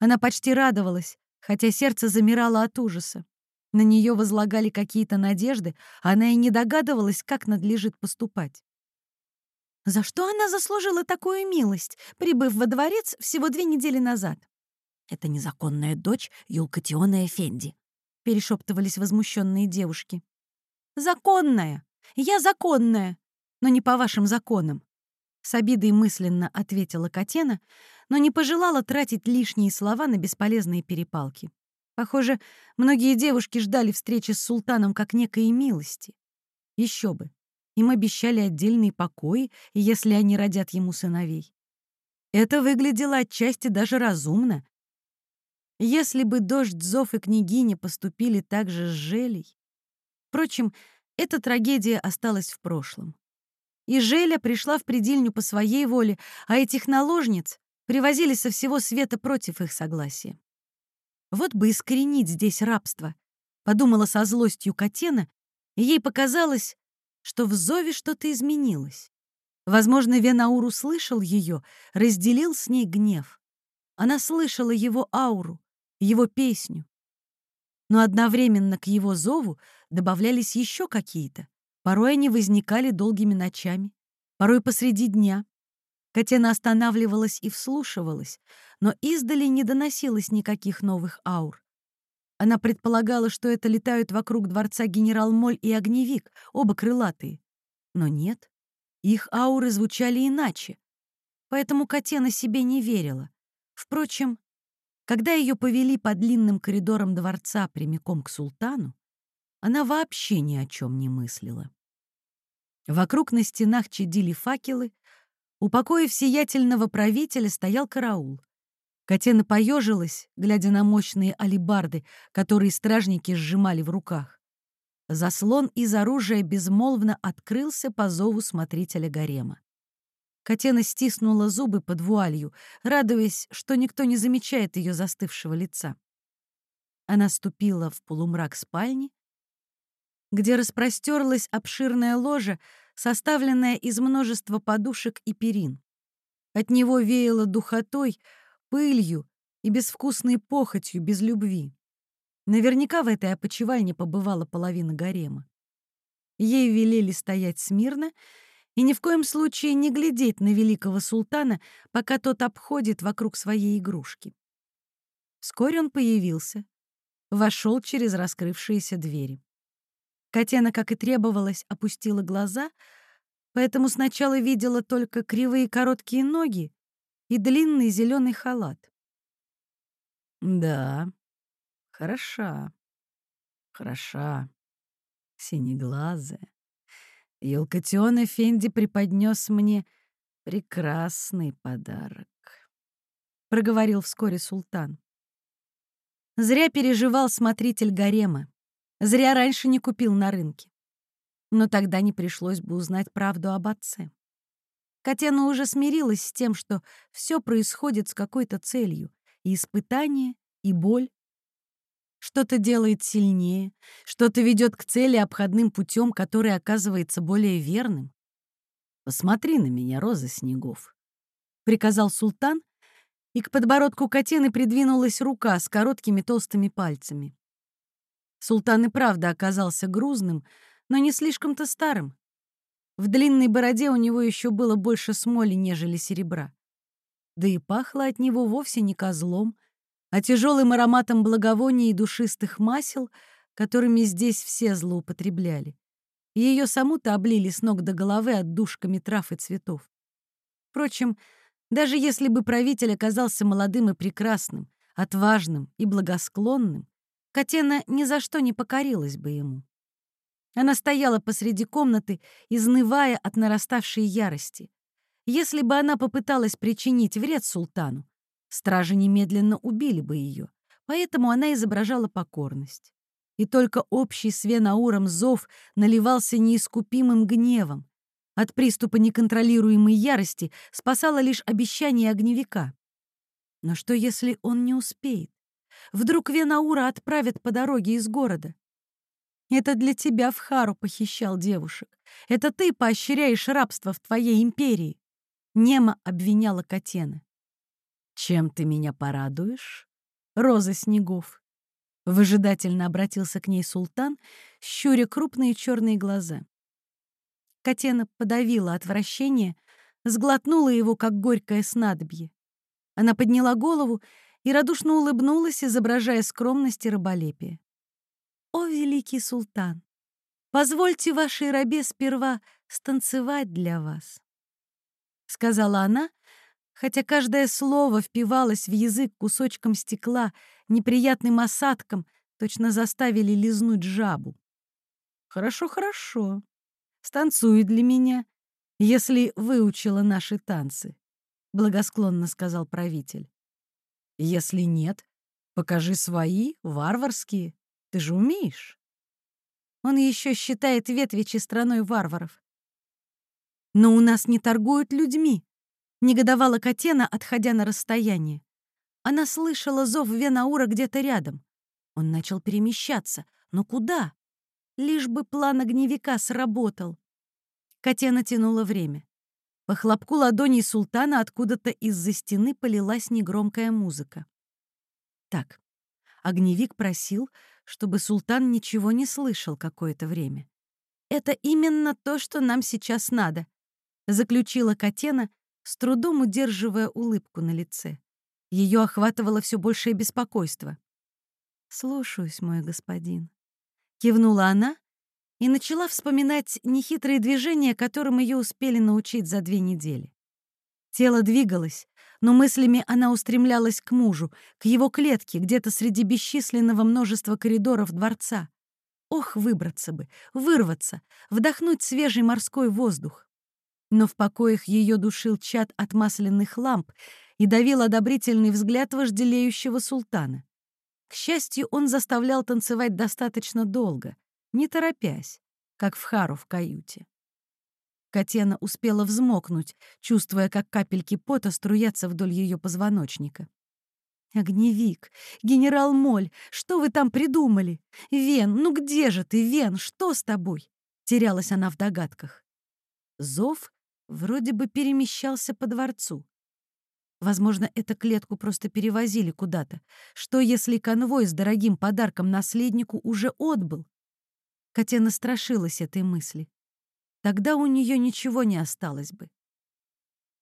Она почти радовалась, хотя сердце замирало от ужаса. На нее возлагали какие-то надежды, а она и не догадывалась, как надлежит поступать. За что она заслужила такую милость, прибыв во дворец всего две недели назад? Это незаконная дочь Юлкатиона Эфенди, перешептывались возмущенные девушки. Законная! Я законная, но не по вашим законам. С обидой мысленно ответила Катена, но не пожелала тратить лишние слова на бесполезные перепалки. Похоже, многие девушки ждали встречи с султаном как некой милости. Еще бы. Им обещали отдельный покой, если они родят ему сыновей. Это выглядело отчасти даже разумно. Если бы дождь, зов и княгиня поступили так же с Желей... Впрочем, эта трагедия осталась в прошлом и Желя пришла в предельню по своей воле, а этих наложниц привозили со всего света против их согласия. Вот бы искоренить здесь рабство, подумала со злостью Катена, и ей показалось, что в зове что-то изменилось. Возможно, Венаур услышал ее, разделил с ней гнев. Она слышала его ауру, его песню. Но одновременно к его зову добавлялись еще какие-то. Порой они возникали долгими ночами, порой посреди дня. Катена останавливалась и вслушивалась, но издали не доносилось никаких новых аур. Она предполагала, что это летают вокруг дворца генерал Моль и Огневик, оба крылатые. Но нет, их ауры звучали иначе. Поэтому Катена себе не верила. Впрочем, когда ее повели по длинным коридорам дворца прямиком к султану, она вообще ни о чем не мыслила. Вокруг на стенах чадили факелы, у покоев сиятельного правителя стоял караул. Катена поежилась, глядя на мощные алибарды, которые стражники сжимали в руках. Заслон из оружия безмолвно открылся по зову смотрителя гарема. Катена стиснула зубы под вуалью, радуясь, что никто не замечает ее застывшего лица. Она ступила в полумрак спальни где распростерлась обширная ложа, составленная из множества подушек и перин. От него веяло духотой, пылью и безвкусной похотью без любви. Наверняка в этой опочивальне побывала половина гарема. Ей велели стоять смирно и ни в коем случае не глядеть на великого султана, пока тот обходит вокруг своей игрушки. Вскоре он появился, вошел через раскрывшиеся двери. Катена, как и требовалось, опустила глаза, поэтому сначала видела только кривые короткие ноги и длинный зеленый халат. «Да, хороша, хороша, синеглазая. Елкатион Фенди преподнес мне прекрасный подарок», — проговорил вскоре султан. Зря переживал смотритель гарема. Зря раньше не купил на рынке. Но тогда не пришлось бы узнать правду об отце. Катена уже смирилась с тем, что все происходит с какой-то целью. И испытание, и боль. Что-то делает сильнее, что-то ведет к цели обходным путем, который оказывается более верным. «Посмотри на меня, Роза Снегов», — приказал султан, и к подбородку Катены придвинулась рука с короткими толстыми пальцами. Султан и правда оказался грузным, но не слишком-то старым. В длинной бороде у него еще было больше смоли, нежели серебра. Да и пахло от него вовсе не козлом, а тяжелым ароматом благовоний и душистых масел, которыми здесь все злоупотребляли. Ее саму-то облили с ног до головы отдушками трав и цветов. Впрочем, даже если бы правитель оказался молодым и прекрасным, отважным и благосклонным, Катена ни за что не покорилась бы ему. Она стояла посреди комнаты, изнывая от нараставшей ярости. Если бы она попыталась причинить вред султану, стражи немедленно убили бы ее, поэтому она изображала покорность. И только общий с Венауром зов наливался неискупимым гневом. От приступа неконтролируемой ярости спасало лишь обещание огневика. Но что, если он не успеет? Вдруг Венаура отправят по дороге из города? Это для тебя в Хару похищал девушек. Это ты поощряешь рабство в твоей империи. Нема обвиняла Катена. «Чем ты меня порадуешь?» «Роза снегов». Выжидательно обратился к ней султан, щуря крупные черные глаза. Катена подавила отвращение, сглотнула его, как горькое снадобье. Она подняла голову и радушно улыбнулась, изображая скромность и раболепие. «О, великий султан! Позвольте вашей рабе сперва станцевать для вас сказала она, хотя каждое слово впивалось в язык кусочком стекла, неприятным осадком, точно заставили лизнуть жабу. «Хорошо, хорошо. Станцуй для меня, если выучила наши танцы», — благосклонно сказал правитель. «Если нет, покажи свои, варварские. Ты же умеешь». Он еще считает Ветвичи страной варваров. «Но у нас не торгуют людьми», — негодовала Катена, отходя на расстояние. Она слышала зов Венаура где-то рядом. Он начал перемещаться. Но куда? Лишь бы план огневика сработал. Катена тянула время. По хлопку ладоней султана откуда-то из-за стены полилась негромкая музыка. Так, огневик просил, чтобы султан ничего не слышал какое-то время. Это именно то, что нам сейчас надо заключила Катена, с трудом удерживая улыбку на лице. Ее охватывало все большее беспокойство. «Слушаюсь, мой господин», — кивнула она и начала вспоминать нехитрые движения, которым ее успели научить за две недели. Тело двигалось, но мыслями она устремлялась к мужу, к его клетке, где-то среди бесчисленного множества коридоров дворца. Ох, выбраться бы, вырваться, вдохнуть свежий морской воздух но в покоях ее душил чад от масляных ламп и давил одобрительный взгляд вожделеющего султана. К счастью, он заставлял танцевать достаточно долго, не торопясь, как в Хару в каюте. Катена успела взмокнуть, чувствуя, как капельки пота струятся вдоль ее позвоночника. «Огневик! Генерал Моль! Что вы там придумали? Вен, ну где же ты, Вен? Что с тобой?» Терялась она в догадках. Зов вроде бы перемещался по дворцу. Возможно, эту клетку просто перевозили куда-то. Что, если конвой с дорогим подарком наследнику уже отбыл? Катя настрашилась этой мысли. Тогда у нее ничего не осталось бы.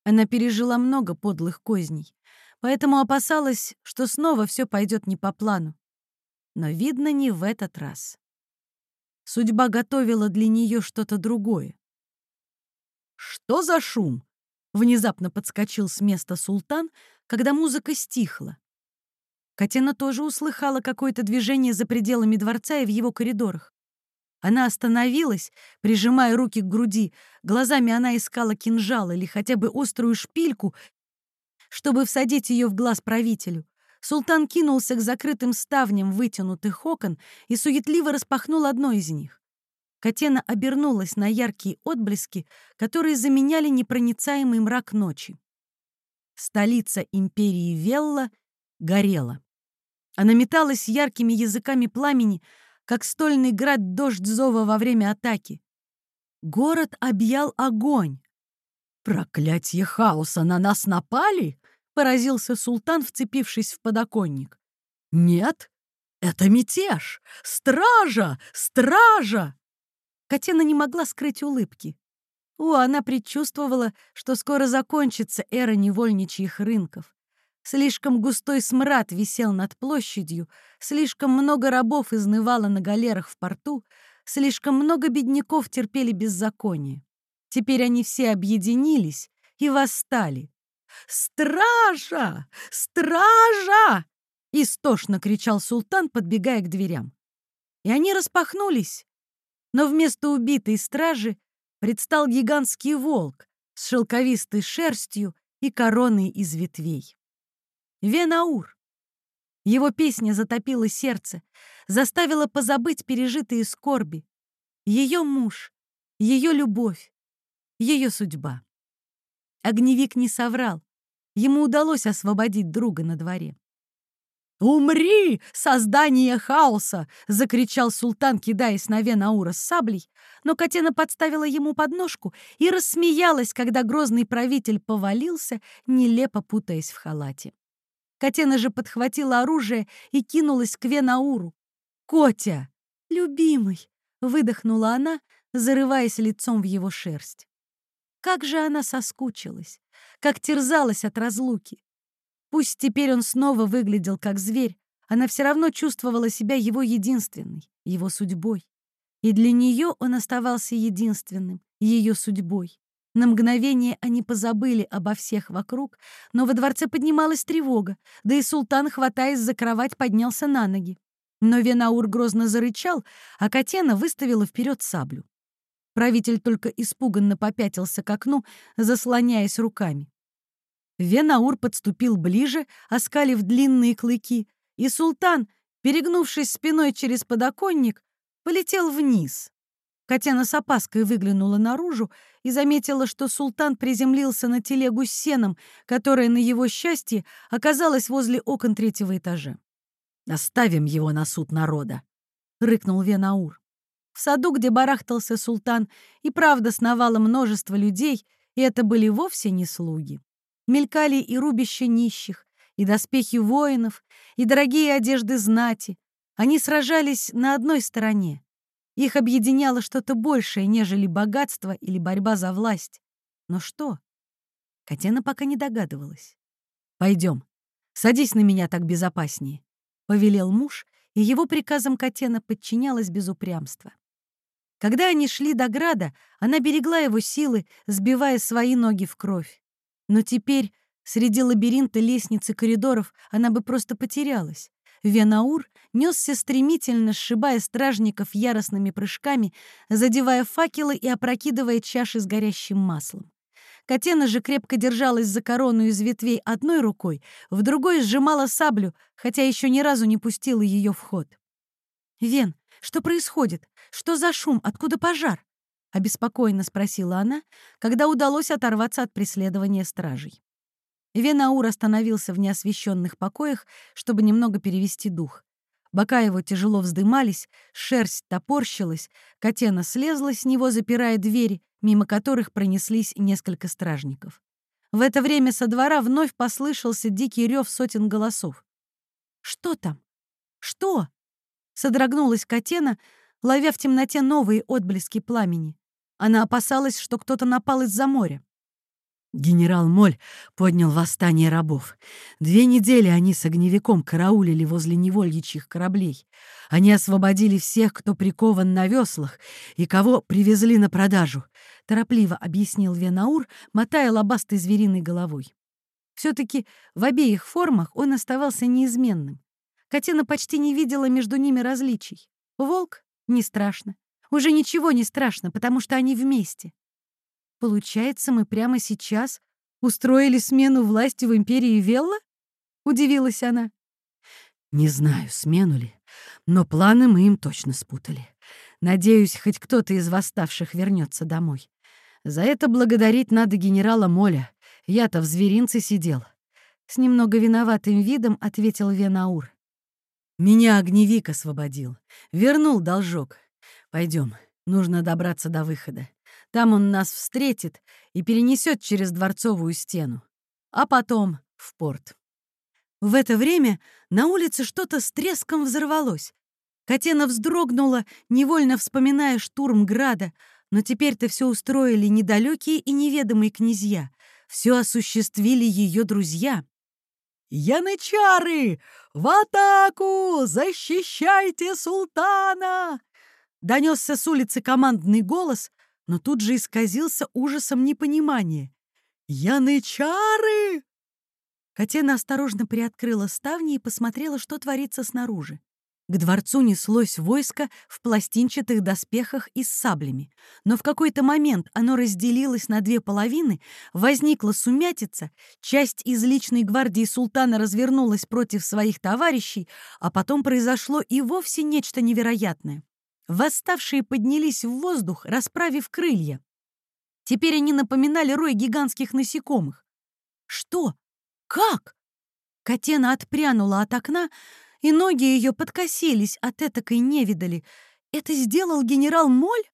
Она пережила много подлых козней, поэтому опасалась, что снова все пойдет не по плану. Но, видно, не в этот раз. Судьба готовила для нее что-то другое. «Что за шум?» — внезапно подскочил с места султан, когда музыка стихла. Катена тоже услыхала какое-то движение за пределами дворца и в его коридорах. Она остановилась, прижимая руки к груди. Глазами она искала кинжал или хотя бы острую шпильку, чтобы всадить ее в глаз правителю. Султан кинулся к закрытым ставням вытянутых окон и суетливо распахнул одно из них. Катена обернулась на яркие отблески, которые заменяли непроницаемый мрак ночи. Столица империи Велла горела. Она металась яркими языками пламени, как стольный град дождь зова во время атаки. Город объял огонь. «Проклятье хаоса! На нас напали?» — поразился султан, вцепившись в подоконник. «Нет, это мятеж! Стража! Стража!» Катена не могла скрыть улыбки. О, она предчувствовала, что скоро закончится эра невольничьих рынков. Слишком густой смрад висел над площадью, слишком много рабов изнывало на галерах в порту, слишком много бедняков терпели беззаконие. Теперь они все объединились и восстали. «Стража! Стража!» — истошно кричал султан, подбегая к дверям. И они распахнулись, но вместо убитой стражи предстал гигантский волк с шелковистой шерстью и короной из ветвей. Венаур. Его песня затопила сердце, заставила позабыть пережитые скорби. Ее муж, ее любовь, ее судьба. Огневик не соврал. Ему удалось освободить друга на дворе. «Умри, создание хаоса!» — закричал султан, кидаясь на Венаура с саблей, но Катена подставила ему подножку и рассмеялась, когда грозный правитель повалился, нелепо путаясь в халате. Катена же подхватила оружие и кинулась к Венауру. «Котя! Любимый!» — выдохнула она, зарываясь лицом в его шерсть. Как же она соскучилась, как терзалась от разлуки. Пусть теперь он снова выглядел как зверь, она все равно чувствовала себя его единственной, его судьбой. И для нее он оставался единственным, ее судьбой. На мгновение они позабыли обо всех вокруг, но во дворце поднималась тревога, да и султан, хватаясь за кровать, поднялся на ноги. Но Венаур грозно зарычал, а Катена выставила вперед саблю. Правитель только испуганно попятился к окну, заслоняясь руками. Венаур подступил ближе, оскалив длинные клыки, и султан, перегнувшись спиной через подоконник, полетел вниз. Катяна с опаской выглянула наружу и заметила, что султан приземлился на телегу с сеном, которая, на его счастье, оказалась возле окон третьего этажа. «Оставим его на суд народа», — рыкнул Венаур. В саду, где барахтался султан, и правда сновало множество людей, и это были вовсе не слуги. Мелькали и рубища нищих, и доспехи воинов, и дорогие одежды знати. Они сражались на одной стороне. Их объединяло что-то большее, нежели богатство или борьба за власть. Но что? Катена пока не догадывалась. «Пойдем. Садись на меня так безопаснее», — повелел муж, и его приказам Катена подчинялась без упрямства. Когда они шли до града, она берегла его силы, сбивая свои ноги в кровь. Но теперь среди лабиринта лестниц и коридоров она бы просто потерялась. Венаур несся стремительно, сшибая стражников яростными прыжками, задевая факелы и опрокидывая чаши с горящим маслом. Катена же крепко держалась за корону из ветвей одной рукой, в другой сжимала саблю, хотя еще ни разу не пустила ее в ход. «Вен, что происходит? Что за шум? Откуда пожар?» — обеспокоенно спросила она, когда удалось оторваться от преследования стражей. Венаур остановился в неосвещенных покоях, чтобы немного перевести дух. Бока его тяжело вздымались, шерсть топорщилась, Котена слезла с него, запирая двери, мимо которых пронеслись несколько стражников. В это время со двора вновь послышался дикий рев сотен голосов. «Что там? Что?» — содрогнулась Котена, ловя в темноте новые отблески пламени. Она опасалась, что кто-то напал из-за моря. Генерал Моль поднял восстание рабов. Две недели они с огневиком караулили возле невольничьих кораблей. Они освободили всех, кто прикован на веслах, и кого привезли на продажу, — торопливо объяснил Венаур, мотая лобастой звериной головой. Все-таки в обеих формах он оставался неизменным. Катина почти не видела между ними различий. Волк — не страшно. Уже ничего не страшно, потому что они вместе. Получается, мы прямо сейчас устроили смену власти в империи Велла? Удивилась она. Не знаю, смену ли, но планы мы им точно спутали. Надеюсь, хоть кто-то из восставших вернется домой. За это благодарить надо генерала Моля. Я-то в зверинце сидел. С немного виноватым видом ответил Венаур. Меня огневик освободил. Вернул должок. Пойдем, нужно добраться до выхода. Там он нас встретит и перенесет через дворцовую стену. А потом в порт. В это время на улице что-то с треском взорвалось. Катена вздрогнула, невольно вспоминая штурм града, но теперь-то все устроили недалекие и неведомые князья. Все осуществили ее друзья. «Янычары! В атаку! Защищайте султана!» Донесся с улицы командный голос, но тут же исказился ужасом непонимания. «Янычары!» Катена осторожно приоткрыла ставни и посмотрела, что творится снаружи. К дворцу неслось войско в пластинчатых доспехах и с саблями, но в какой-то момент оно разделилось на две половины, возникла сумятица, часть из личной гвардии султана развернулась против своих товарищей, а потом произошло и вовсе нечто невероятное. Восставшие поднялись в воздух, расправив крылья. Теперь они напоминали рой гигантских насекомых. Что? Как? Катена отпрянула от окна, и ноги ее подкосились от этакой невидали. Это сделал генерал Моль?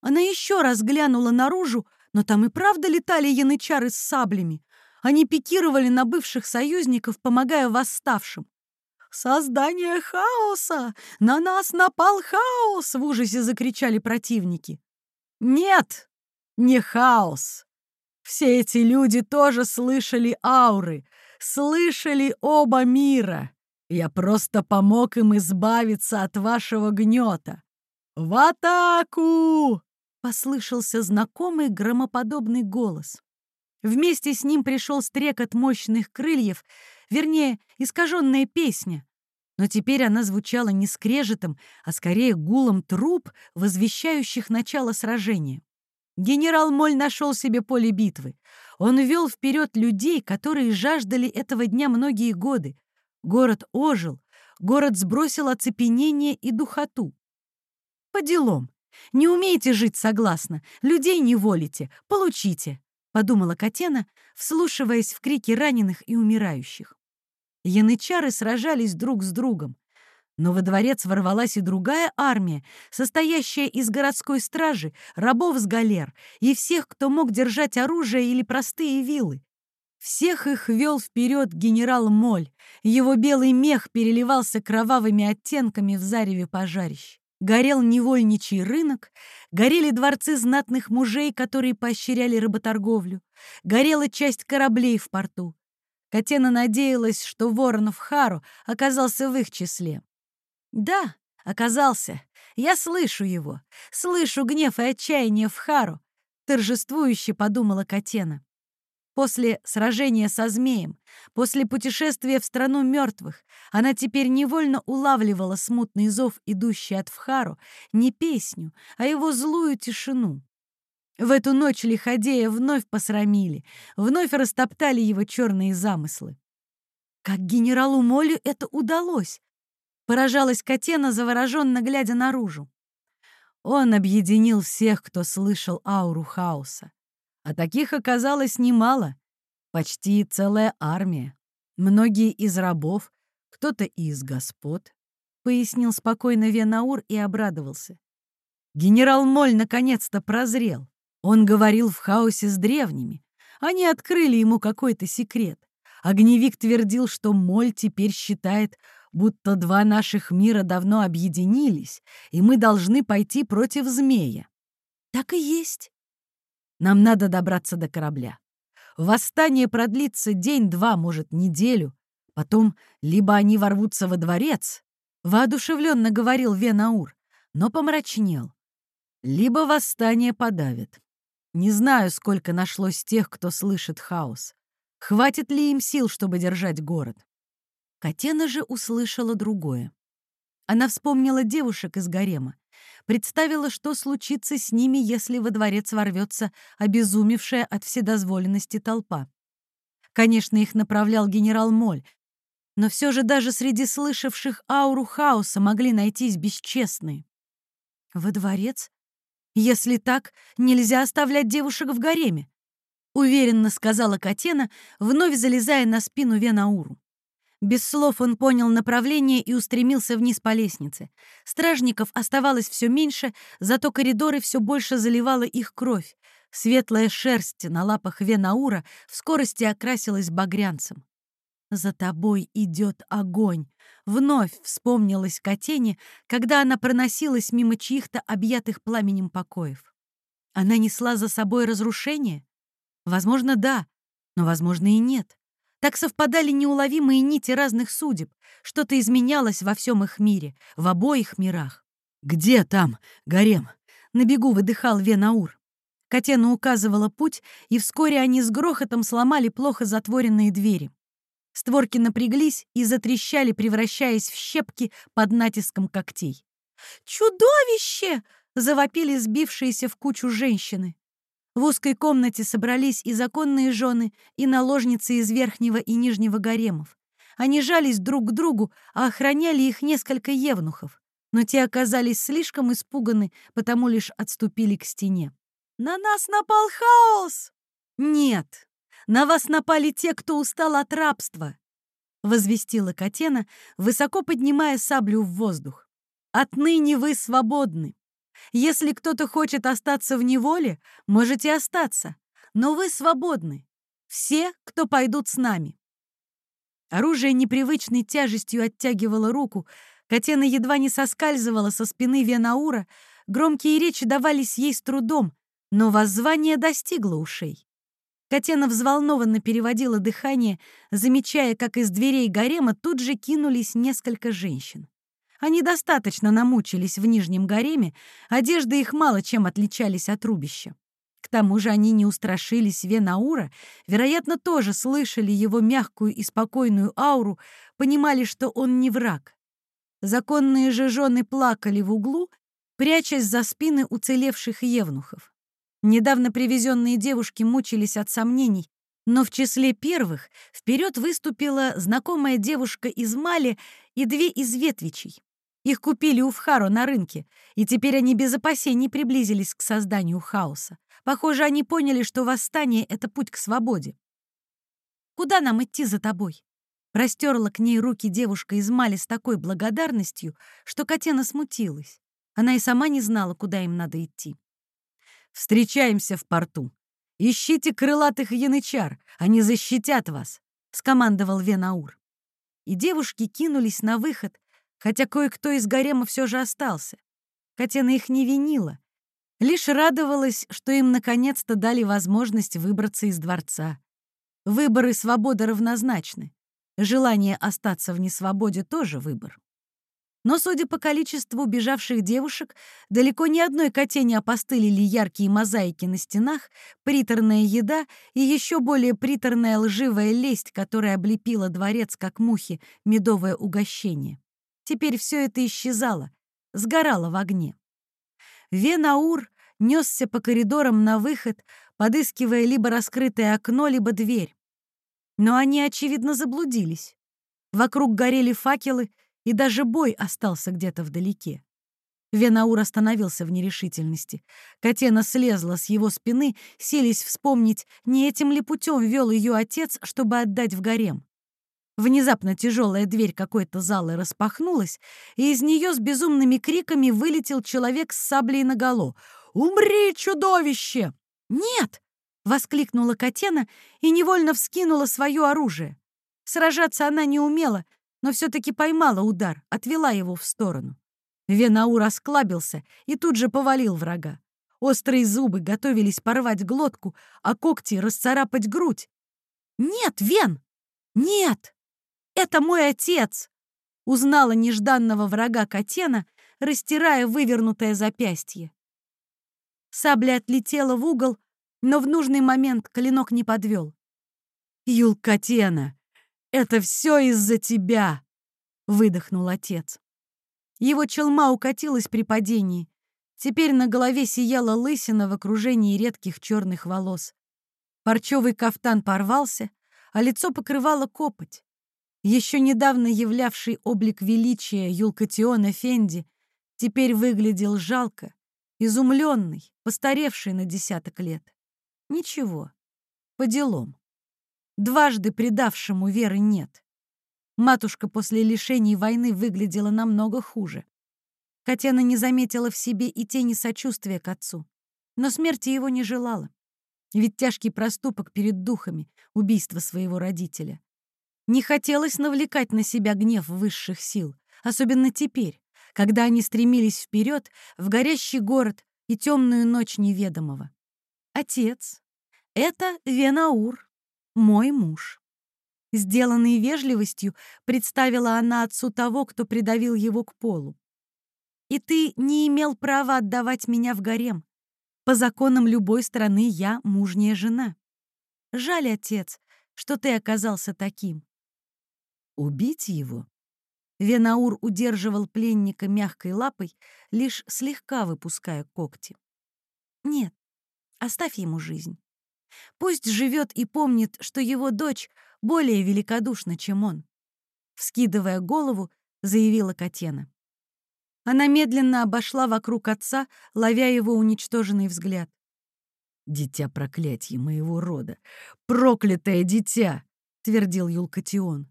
Она еще раз глянула наружу, но там и правда летали янычары с саблями. Они пикировали на бывших союзников, помогая восставшим. «Создание хаоса! На нас напал хаос!» — в ужасе закричали противники. «Нет, не хаос. Все эти люди тоже слышали ауры, слышали оба мира. Я просто помог им избавиться от вашего гнета. В атаку!» — послышался знакомый громоподобный голос. Вместе с ним пришел стрекот мощных крыльев, вернее, искаженная песня. Но теперь она звучала не скрежетом, а скорее гулом труб, возвещающих начало сражения. Генерал Моль нашел себе поле битвы. Он вел вперед людей, которые жаждали этого дня многие годы. Город ожил, город сбросил оцепенение и духоту. По делам. Не умеете жить согласно, людей не волите, получите, подумала Катена, вслушиваясь в крики раненых и умирающих. Янычары сражались друг с другом. Но во дворец ворвалась и другая армия, состоящая из городской стражи, рабов с галер и всех, кто мог держать оружие или простые вилы. Всех их вел вперед генерал Моль. Его белый мех переливался кровавыми оттенками в зареве пожарищ. Горел невольничий рынок, горели дворцы знатных мужей, которые поощряли работорговлю, горела часть кораблей в порту. Катена надеялась, что Воронов Хару оказался в их числе. Да, оказался. Я слышу его. Слышу гнев и отчаяние в Хару. Торжествующе подумала Катена. После сражения со змеем, после путешествия в страну мертвых, она теперь невольно улавливала смутный зов, идущий от Вхару, не песню, а его злую тишину. В эту ночь Лиходея вновь посрамили, вновь растоптали его черные замыслы. Как генералу Молю это удалось? Поражалась Катена, завороженно глядя наружу. Он объединил всех, кто слышал ауру хаоса. А таких оказалось немало, почти целая армия. Многие из рабов, кто-то из господ, пояснил спокойно Венаур и обрадовался. Генерал Моль наконец-то прозрел. Он говорил в хаосе с древними. Они открыли ему какой-то секрет. Огневик твердил, что Моль теперь считает, будто два наших мира давно объединились, и мы должны пойти против змея. Так и есть. Нам надо добраться до корабля. Восстание продлится день-два, может, неделю. Потом либо они ворвутся во дворец, воодушевленно говорил Венаур, но помрачнел. Либо восстание подавит. Не знаю, сколько нашлось тех, кто слышит хаос. Хватит ли им сил, чтобы держать город? Катена же услышала другое. Она вспомнила девушек из гарема представила, что случится с ними, если во дворец ворвется обезумевшая от вседозволенности толпа. Конечно, их направлял генерал Моль, но все же даже среди слышавших ауру хаоса могли найтись бесчестные. «Во дворец? Если так, нельзя оставлять девушек в гареме», — уверенно сказала Катена, вновь залезая на спину Венауру. Без слов он понял направление и устремился вниз по лестнице. Стражников оставалось все меньше, зато коридоры все больше заливала их кровь. Светлая шерсть на лапах Венаура в скорости окрасилась багрянцем. «За тобой идет огонь!» Вновь вспомнилась Катене, когда она проносилась мимо чьих-то объятых пламенем покоев. Она несла за собой разрушение? Возможно, да, но, возможно, и нет. Так совпадали неуловимые нити разных судеб. Что-то изменялось во всем их мире, в обоих мирах. «Где там, гарем?» — на бегу выдыхал Венаур. Катена указывала путь, и вскоре они с грохотом сломали плохо затворенные двери. Створки напряглись и затрещали, превращаясь в щепки под натиском когтей. «Чудовище!» — завопили сбившиеся в кучу женщины. В узкой комнате собрались и законные жены, и наложницы из верхнего и нижнего гаремов. Они жались друг к другу, а охраняли их несколько евнухов. Но те оказались слишком испуганы, потому лишь отступили к стене. «На нас напал хаос!» «Нет, на вас напали те, кто устал от рабства», — возвестила Катена, высоко поднимая саблю в воздух. «Отныне вы свободны. Если кто-то хочет остаться в неволе, можете остаться, но вы свободны. Все, кто пойдут с нами». Оружие непривычной тяжестью оттягивало руку, Катена едва не соскальзывала со спины Венаура, громкие речи давались ей с трудом, но воззвание достигло ушей. Катена взволнованно переводила дыхание, замечая, как из дверей гарема тут же кинулись несколько женщин. Они достаточно намучились в нижнем гареме, одежды их мало чем отличались от рубища. К тому же они не устрашились Венаура, вероятно, тоже слышали его мягкую и спокойную ауру, понимали, что он не враг. Законные же жены плакали в углу, прячась за спины уцелевших евнухов. Недавно привезенные девушки мучились от сомнений, но в числе первых вперед выступила знакомая девушка из Мали и две из Ветвичей. Их купили у Вхаро на рынке, и теперь они без опасений приблизились к созданию хаоса. Похоже, они поняли, что восстание — это путь к свободе. «Куда нам идти за тобой?» Простерла к ней руки девушка из Мали с такой благодарностью, что Катена смутилась. Она и сама не знала, куда им надо идти. Встречаемся в порту. Ищите крылатых янычар, они защитят вас», — скомандовал Венаур. И девушки кинулись на выход, хотя кое-кто из гарема все же остался. Катена их не винила, лишь радовалась, что им наконец-то дали возможность выбраться из дворца. Выбор и свобода равнозначны. Желание остаться в несвободе тоже выбор. Но, судя по количеству бежавших девушек, далеко ни одной коте не опостылили яркие мозаики на стенах, приторная еда и еще более приторная лживая лесть, которая облепила дворец, как мухи, медовое угощение. Теперь все это исчезало, сгорало в огне. Венаур несся по коридорам на выход, подыскивая либо раскрытое окно, либо дверь. Но они, очевидно, заблудились. Вокруг горели факелы, и даже бой остался где-то вдалеке. Венаур остановился в нерешительности. Катена слезла с его спины, селись вспомнить, не этим ли путем вел ее отец, чтобы отдать в гарем. Внезапно тяжелая дверь какой-то залы распахнулась, и из нее с безумными криками вылетел человек с саблей наголо. «Умри, чудовище!» «Нет!» — воскликнула Катена и невольно вскинула свое оружие. Сражаться она не умела, но все-таки поймала удар, отвела его в сторону. Венау расклабился и тут же повалил врага. Острые зубы готовились порвать глотку, а когти расцарапать грудь. «Нет, Вен! Нет! Это мой отец!» Узнала нежданного врага Катена, растирая вывернутое запястье. Сабля отлетела в угол, но в нужный момент клинок не подвел. «Юл Катена, «Это все из-за тебя!» — выдохнул отец. Его челма укатилась при падении. Теперь на голове сияла лысина в окружении редких черных волос. Парчевый кафтан порвался, а лицо покрывало копоть. Еще недавно являвший облик величия Юлкатиона Фенди теперь выглядел жалко, изумленный, постаревший на десяток лет. Ничего, по делам дважды предавшему веры нет. Матушка после лишений войны выглядела намного хуже. Катяна не заметила в себе и тени сочувствия к отцу, но смерти его не желала. Ведь тяжкий проступок перед духами — убийство своего родителя. Не хотелось навлекать на себя гнев высших сил, особенно теперь, когда они стремились вперед в горящий город и темную ночь неведомого. Отец — это Венаур, мой муж. Сделанной вежливостью представила она отцу того, кто придавил его к полу. «И ты не имел права отдавать меня в гарем. По законам любой страны я мужняя жена. Жаль, отец, что ты оказался таким. Убить его? Венаур удерживал пленника мягкой лапой, лишь слегка выпуская когти. Нет, оставь ему жизнь. Пусть живет и помнит, что его дочь более великодушна, чем он. Вскидывая голову, заявила Катена. Она медленно обошла вокруг отца, ловя его уничтоженный взгляд. «Дитя проклятье моего рода! Проклятое дитя!» — твердил Юлкатион.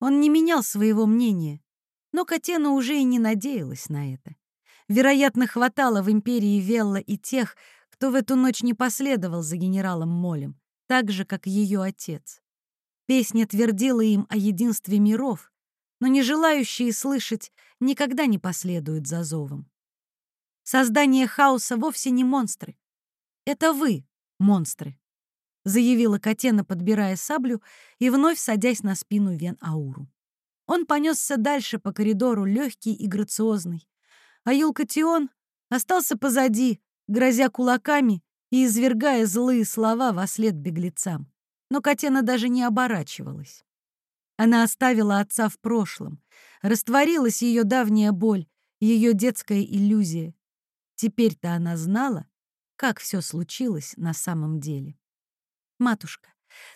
Он не менял своего мнения, но Катена уже и не надеялась на это. Вероятно, хватало в империи Велла и тех, кто в эту ночь не последовал за генералом Молем, так же, как ее отец. Песня твердила им о единстве миров, но не желающие слышать никогда не последуют за зовом. Создание хаоса вовсе не монстры. Это вы, монстры, заявила Катена, подбирая саблю и вновь садясь на спину Вен-Ауру. Он понесся дальше по коридору, легкий и грациозный, а Юлкатион остался позади, грозя кулаками и извергая злые слова во след беглецам. Но Катена даже не оборачивалась. Она оставила отца в прошлом. Растворилась ее давняя боль, ее детская иллюзия. Теперь-то она знала, как все случилось на самом деле. «Матушка,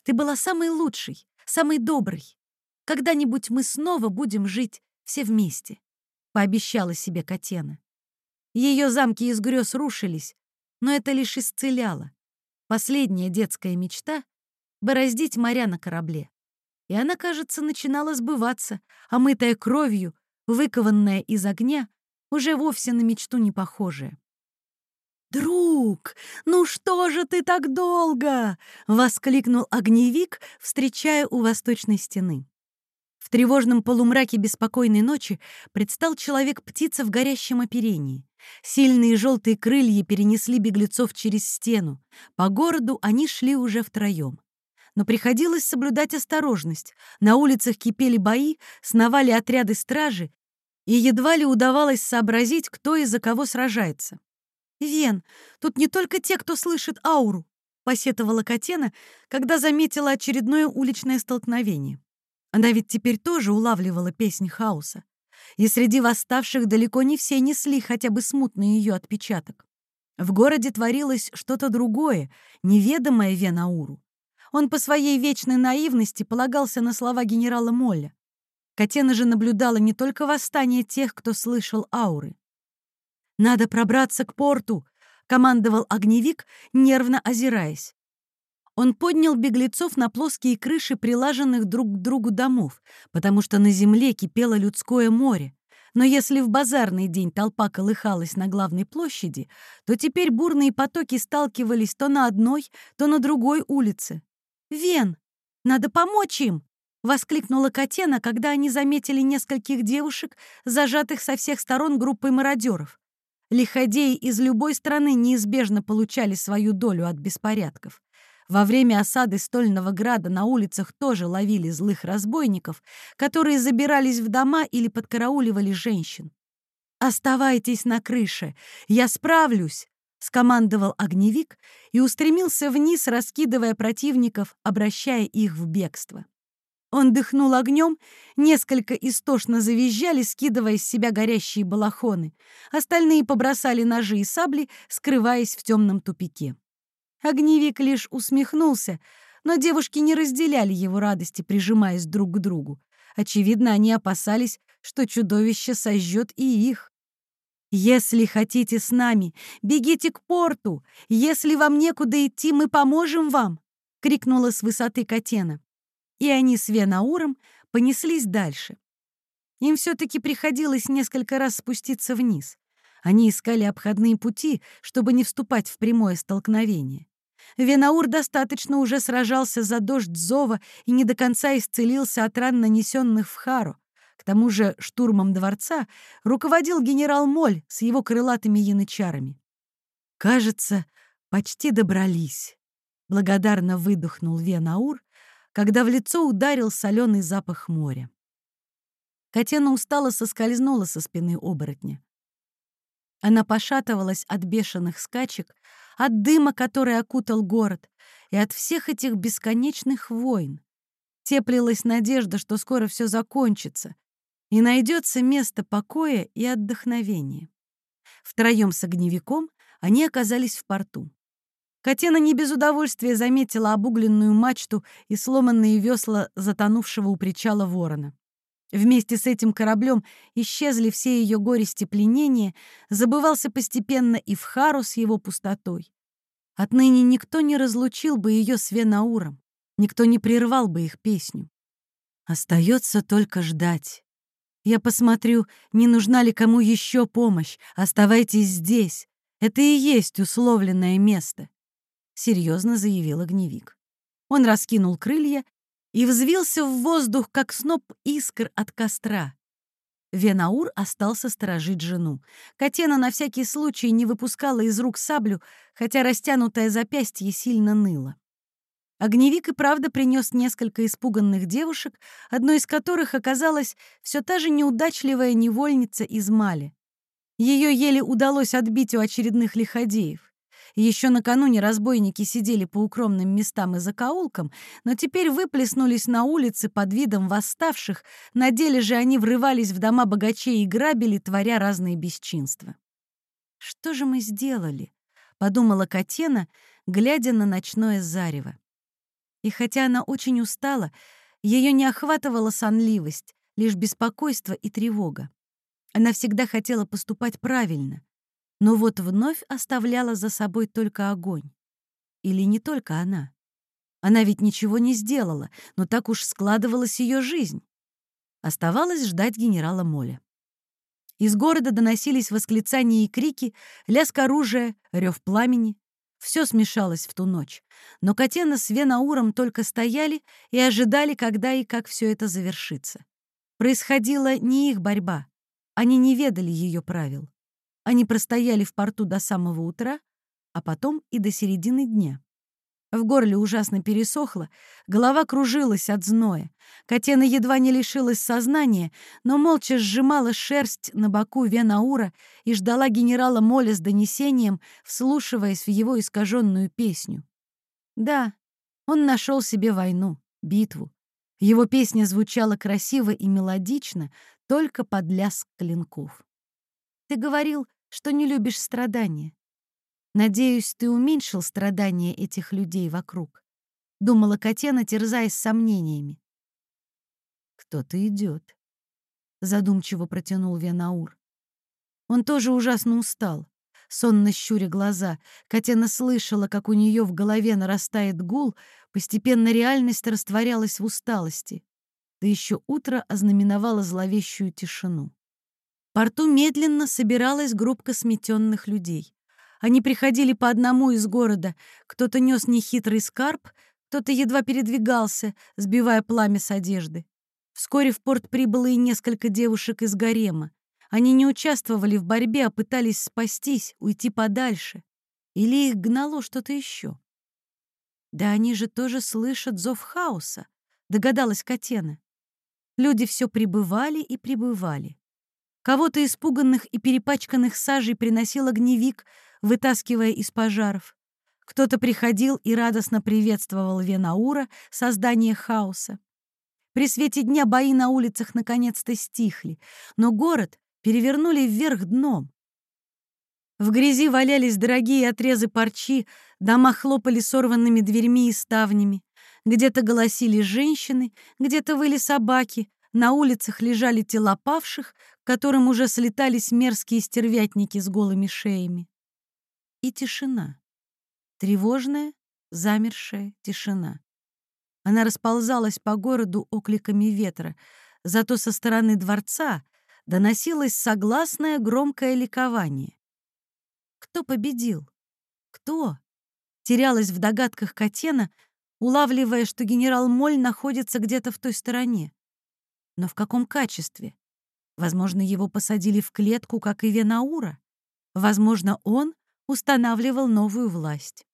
ты была самой лучшей, самой доброй. Когда-нибудь мы снова будем жить все вместе», — пообещала себе Катена. Ее замки из грез рушились, но это лишь исцеляло. Последняя детская мечта — бороздить моря на корабле. И она, кажется, начинала сбываться, омытая кровью, выкованная из огня, уже вовсе на мечту не похожая. «Друг, ну что же ты так долго?» — воскликнул огневик, встречая у восточной стены. В тревожном полумраке беспокойной ночи предстал человек-птица в горящем оперении. Сильные желтые крылья перенесли беглецов через стену. По городу они шли уже втроем. Но приходилось соблюдать осторожность. На улицах кипели бои, сновали отряды стражи, и едва ли удавалось сообразить, кто и за кого сражается. «Вен, тут не только те, кто слышит ауру», — посетовала Катена, когда заметила очередное уличное столкновение. Она ведь теперь тоже улавливала песнь хаоса. И среди восставших далеко не все несли хотя бы смутный ее отпечаток. В городе творилось что-то другое, неведомое Венауру. Он по своей вечной наивности полагался на слова генерала Молля. Катена же наблюдала не только восстание тех, кто слышал ауры. «Надо пробраться к порту», — командовал огневик, нервно озираясь. Он поднял беглецов на плоские крыши прилаженных друг к другу домов, потому что на земле кипело людское море. Но если в базарный день толпа колыхалась на главной площади, то теперь бурные потоки сталкивались то на одной, то на другой улице. «Вен, надо помочь им!» — воскликнула Катена, когда они заметили нескольких девушек, зажатых со всех сторон группой мародеров. Лиходеи из любой страны неизбежно получали свою долю от беспорядков. Во время осады Стольного Града на улицах тоже ловили злых разбойников, которые забирались в дома или подкарауливали женщин. «Оставайтесь на крыше, я справлюсь!» — скомандовал огневик и устремился вниз, раскидывая противников, обращая их в бегство. Он дыхнул огнем, несколько истошно завизжали, скидывая с себя горящие балахоны. Остальные побросали ножи и сабли, скрываясь в темном тупике. Огневик лишь усмехнулся, но девушки не разделяли его радости, прижимаясь друг к другу. Очевидно, они опасались, что чудовище сожжет и их. «Если хотите с нами, бегите к порту! Если вам некуда идти, мы поможем вам!» — крикнула с высоты Катена. И они с Венауром понеслись дальше. Им все-таки приходилось несколько раз спуститься вниз. Они искали обходные пути, чтобы не вступать в прямое столкновение. Венаур достаточно уже сражался за дождь зова и не до конца исцелился от ран, нанесенных в Хару. К тому же штурмом дворца руководил генерал Моль с его крылатыми янычарами. «Кажется, почти добрались», — благодарно выдохнул Венаур, когда в лицо ударил соленый запах моря. Катена устало соскользнула со спины оборотня. Она пошатывалась от бешеных скачек, от дыма, который окутал город, и от всех этих бесконечных войн. теплилась надежда, что скоро все закончится, и найдется место покоя и отдохновения. Втроем с огневиком они оказались в порту. Катена не без удовольствия заметила обугленную мачту и сломанные весла затонувшего у причала ворона. Вместе с этим кораблем исчезли все ее горести пленения, забывался постепенно и Вхару с его пустотой. Отныне никто не разлучил бы ее с Венауром, никто не прервал бы их песню. Остается только ждать. Я посмотрю, не нужна ли кому еще помощь. Оставайтесь здесь. Это и есть условленное место серьезно заявил огневик. Он раскинул крылья и взвился в воздух, как сноп искр от костра. Венаур остался сторожить жену. Катена на всякий случай не выпускала из рук саблю, хотя растянутое запястье сильно ныло. Огневик и правда принес несколько испуганных девушек, одной из которых оказалась все та же неудачливая невольница из Мали. Ее еле удалось отбить у очередных лиходеев. Еще накануне разбойники сидели по укромным местам и закоулкам, но теперь выплеснулись на улицы под видом восставших, на деле же они врывались в дома богачей и грабили, творя разные бесчинства. «Что же мы сделали?» — подумала Катена, глядя на ночное зарево. И хотя она очень устала, ее не охватывала сонливость, лишь беспокойство и тревога. Она всегда хотела поступать правильно, но вот вновь оставляла за собой только огонь. Или не только она. Она ведь ничего не сделала, но так уж складывалась ее жизнь. Оставалось ждать генерала Моля. Из города доносились восклицания и крики, лязг оружия, рев пламени. Все смешалось в ту ночь. Но Катена с Венауром только стояли и ожидали, когда и как все это завершится. Происходила не их борьба. Они не ведали ее правил. Они простояли в порту до самого утра, а потом и до середины дня. В горле ужасно пересохло, голова кружилась от зноя. Катена едва не лишилась сознания, но молча сжимала шерсть на боку Венаура и ждала генерала Моля с донесением, вслушиваясь в его искаженную песню. Да, он нашел себе войну, битву. Его песня звучала красиво и мелодично, только под лязг клинков. Ты говорил, что не любишь страдания. Надеюсь, ты уменьшил страдания этих людей вокруг. Думала Катена, терзаясь сомнениями. Кто-то идет. Задумчиво протянул Венаур. Он тоже ужасно устал. Сонно щуря глаза, Катена слышала, как у нее в голове нарастает гул, постепенно реальность растворялась в усталости. Да еще утро ознаменовало зловещую тишину порту медленно собиралась группка сметенных людей. Они приходили по одному из города. Кто-то нес нехитрый скарб, кто-то едва передвигался, сбивая пламя с одежды. Вскоре в порт прибыло и несколько девушек из гарема. Они не участвовали в борьбе, а пытались спастись, уйти подальше. Или их гнало что-то еще. «Да они же тоже слышат зов хаоса», — догадалась Катена. Люди все прибывали и прибывали. Кого-то испуганных и перепачканных сажей приносил огневик, вытаскивая из пожаров. Кто-то приходил и радостно приветствовал Венаура, создание хаоса. При свете дня бои на улицах наконец-то стихли, но город перевернули вверх дном. В грязи валялись дорогие отрезы парчи, дома хлопали сорванными дверьми и ставнями. Где-то голосили женщины, где-то выли собаки, на улицах лежали тела павших, которым уже слетались мерзкие стервятники с голыми шеями. И тишина. Тревожная, замершая тишина. Она расползалась по городу окликами ветра, зато со стороны дворца доносилось согласное громкое ликование. Кто победил? Кто? Терялась в догадках Катена, улавливая, что генерал Моль находится где-то в той стороне. Но в каком качестве? Возможно, его посадили в клетку, как и Венаура. Возможно, он устанавливал новую власть.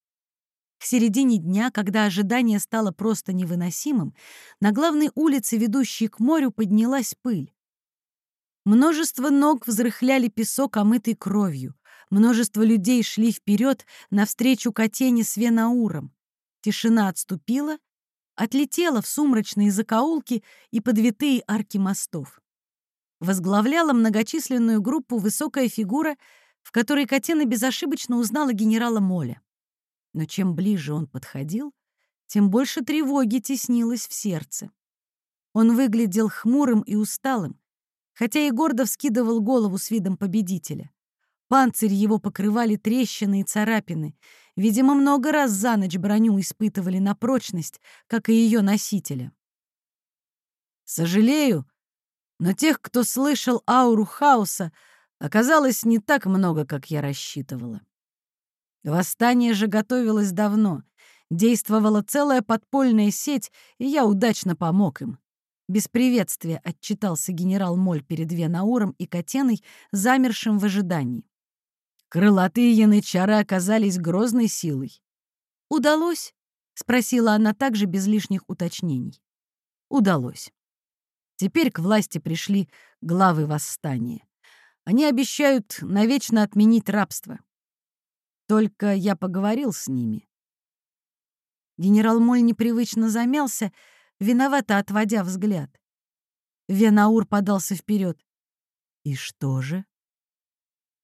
К середине дня, когда ожидание стало просто невыносимым, на главной улице, ведущей к морю, поднялась пыль. Множество ног взрыхляли песок, омытый кровью. Множество людей шли вперед навстречу Катене с Венауром. Тишина отступила, отлетела в сумрачные закоулки и подвитые арки мостов. Возглавляла многочисленную группу высокая фигура, в которой Катена безошибочно узнала генерала Моля. Но чем ближе он подходил, тем больше тревоги теснилось в сердце. Он выглядел хмурым и усталым, хотя и гордо вскидывал голову с видом победителя. Панцирь его покрывали трещины и царапины. Видимо, много раз за ночь броню испытывали на прочность, как и ее носителя. «Сожалею, но тех, кто слышал ауру хаоса, оказалось не так много, как я рассчитывала. Восстание же готовилось давно. Действовала целая подпольная сеть, и я удачно помог им. Без приветствия отчитался генерал Моль перед Венауром и Котеной, замершим в ожидании. Крылатые янычары оказались грозной силой. «Удалось?» — спросила она также без лишних уточнений. «Удалось. Теперь к власти пришли главы восстания. Они обещают навечно отменить рабство. Только я поговорил с ними». Генерал Моль непривычно замялся, виновато отводя взгляд. Венаур подался вперед. «И что же?»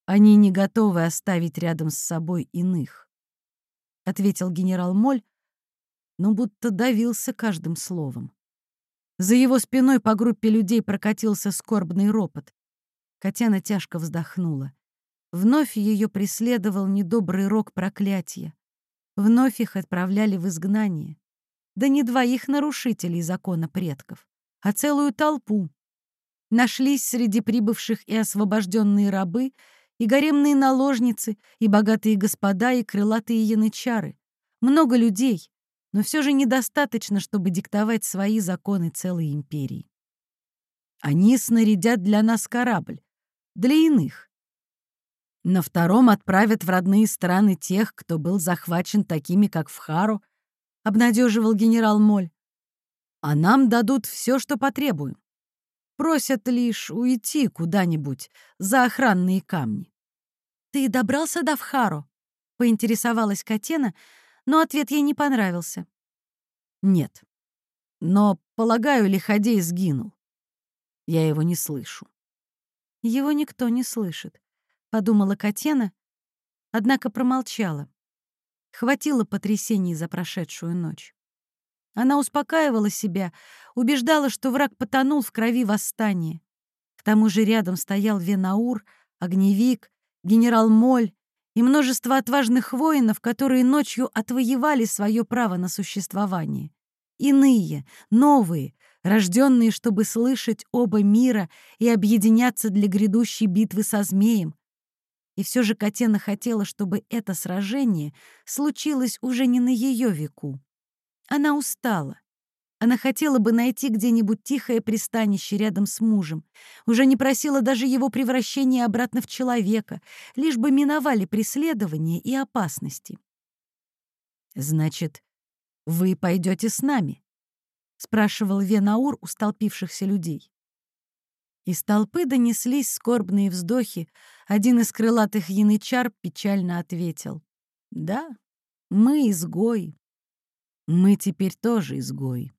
Они не готовы оставить рядом с собой иных, — ответил генерал Моль, но будто давился каждым словом. За его спиной по группе людей прокатился скорбный ропот. Катяна тяжко вздохнула. Вновь ее преследовал недобрый рок проклятия. Вновь их отправляли в изгнание. Да не двоих нарушителей закона предков, а целую толпу. Нашлись среди прибывших и освобожденные рабы, и гаремные наложницы, и богатые господа, и крылатые янычары. Много людей, но все же недостаточно, чтобы диктовать свои законы целой империи. Они снарядят для нас корабль, для иных. На втором отправят в родные страны тех, кто был захвачен такими, как в Хару, обнадеживал генерал Моль. А нам дадут все, что потребуем. Просят лишь уйти куда-нибудь за охранные камни. «Ты добрался до Вхару?» — поинтересовалась Катена, но ответ ей не понравился. «Нет. Но, полагаю, Лиходей сгинул. Я его не слышу». «Его никто не слышит», — подумала Катена, однако промолчала. Хватило потрясений за прошедшую ночь. Она успокаивала себя, убеждала, что враг потонул в крови восстания. К тому же рядом стоял Венаур, огневик, генерал Моль и множество отважных воинов, которые ночью отвоевали свое право на существование. Иные, новые, рожденные, чтобы слышать оба мира и объединяться для грядущей битвы со змеем. И все же Катена хотела, чтобы это сражение случилось уже не на ее веку. Она устала. Она хотела бы найти где-нибудь тихое пристанище рядом с мужем. Уже не просила даже его превращения обратно в человека, лишь бы миновали преследования и опасности. «Значит, вы пойдете с нами?» — спрашивал Венаур у столпившихся людей. Из толпы донеслись скорбные вздохи. Один из крылатых янычар печально ответил. «Да, мы изгои. Мы теперь тоже изгои».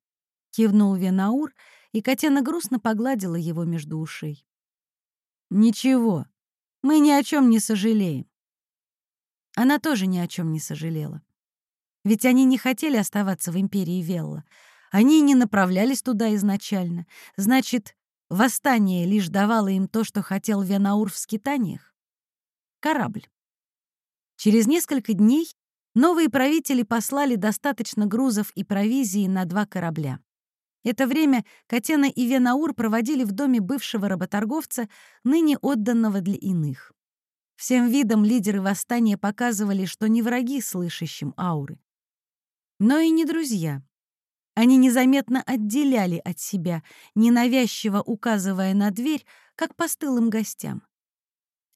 Кивнул Венаур, и Катена грустно погладила его между ушей. «Ничего, мы ни о чем не сожалеем». Она тоже ни о чем не сожалела. Ведь они не хотели оставаться в империи Велла. Они не направлялись туда изначально. Значит, восстание лишь давало им то, что хотел Венаур в скитаниях? Корабль. Через несколько дней новые правители послали достаточно грузов и провизии на два корабля. Это время Катена и Венаур проводили в доме бывшего работорговца, ныне отданного для иных. Всем видом лидеры восстания показывали, что не враги слышащим ауры, но и не друзья. Они незаметно отделяли от себя, ненавязчиво указывая на дверь, как постылым гостям.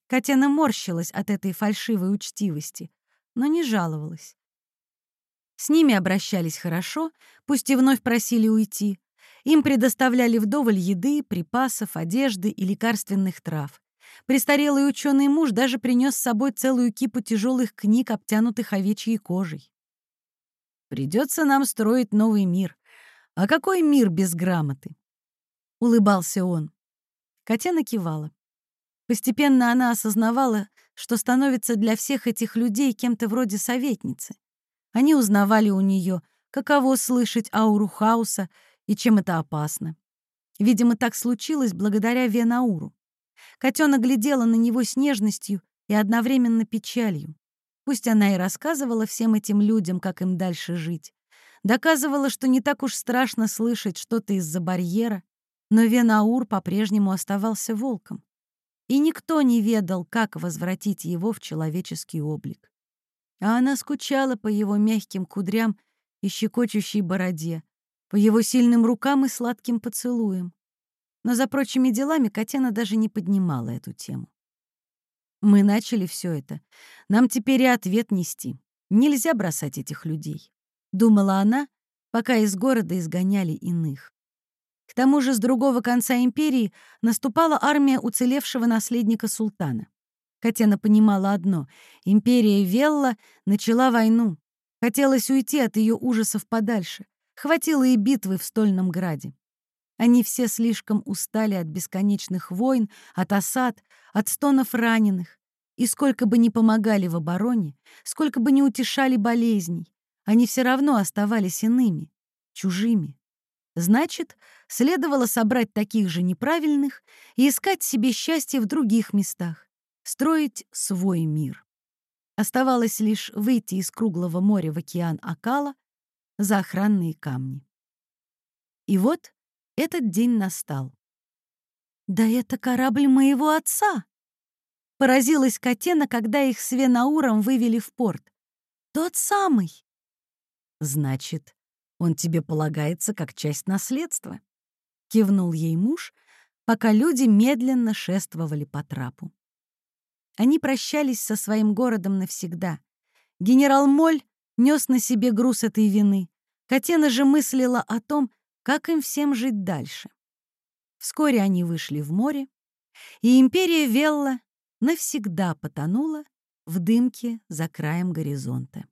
Катена морщилась от этой фальшивой учтивости, но не жаловалась. С ними обращались хорошо, пусть и вновь просили уйти. Им предоставляли вдоволь еды, припасов, одежды и лекарственных трав. Престарелый ученый муж даже принес с собой целую кипу тяжелых книг, обтянутых овечьей кожей. «Придется нам строить новый мир», А какой мир без грамоты? Улыбался он. Катена кивала. Постепенно она осознавала, что становится для всех этих людей кем-то вроде советницы. Они узнавали у нее, каково слышать ауру хаоса и чем это опасно. Видимо, так случилось благодаря Венауру. Котенок глядела на него с нежностью и одновременно печалью. Пусть она и рассказывала всем этим людям, как им дальше жить. Доказывала, что не так уж страшно слышать что-то из-за барьера, но Венаур по-прежнему оставался волком. И никто не ведал, как возвратить его в человеческий облик. А она скучала по его мягким кудрям и щекочущей бороде, по его сильным рукам и сладким поцелуям. Но за прочими делами Катена даже не поднимала эту тему. Мы начали все это. Нам теперь и ответ нести. Нельзя бросать этих людей. Думала она, пока из города изгоняли иных. К тому же с другого конца империи наступала армия уцелевшего наследника султана. Катена понимала одно — империя Велла начала войну. Хотелось уйти от ее ужасов подальше. Хватило и битвы в Стольном Граде. Они все слишком устали от бесконечных войн, от осад, от стонов раненых. И сколько бы ни помогали в обороне, сколько бы ни утешали болезней, они все равно оставались иными, чужими. Значит, следовало собрать таких же неправильных и искать себе счастье в других местах, строить свой мир. Оставалось лишь выйти из круглого моря в океан Акала за охранные камни. И вот этот день настал. «Да это корабль моего отца!» Поразилась Катена, когда их с Венауром вывели в порт. «Тот самый!» «Значит, он тебе полагается как часть наследства», — кивнул ей муж, пока люди медленно шествовали по трапу. Они прощались со своим городом навсегда. Генерал Моль нес на себе груз этой вины. Катена же мыслила о том, как им всем жить дальше. Вскоре они вышли в море, и империя Велла навсегда потонула в дымке за краем горизонта.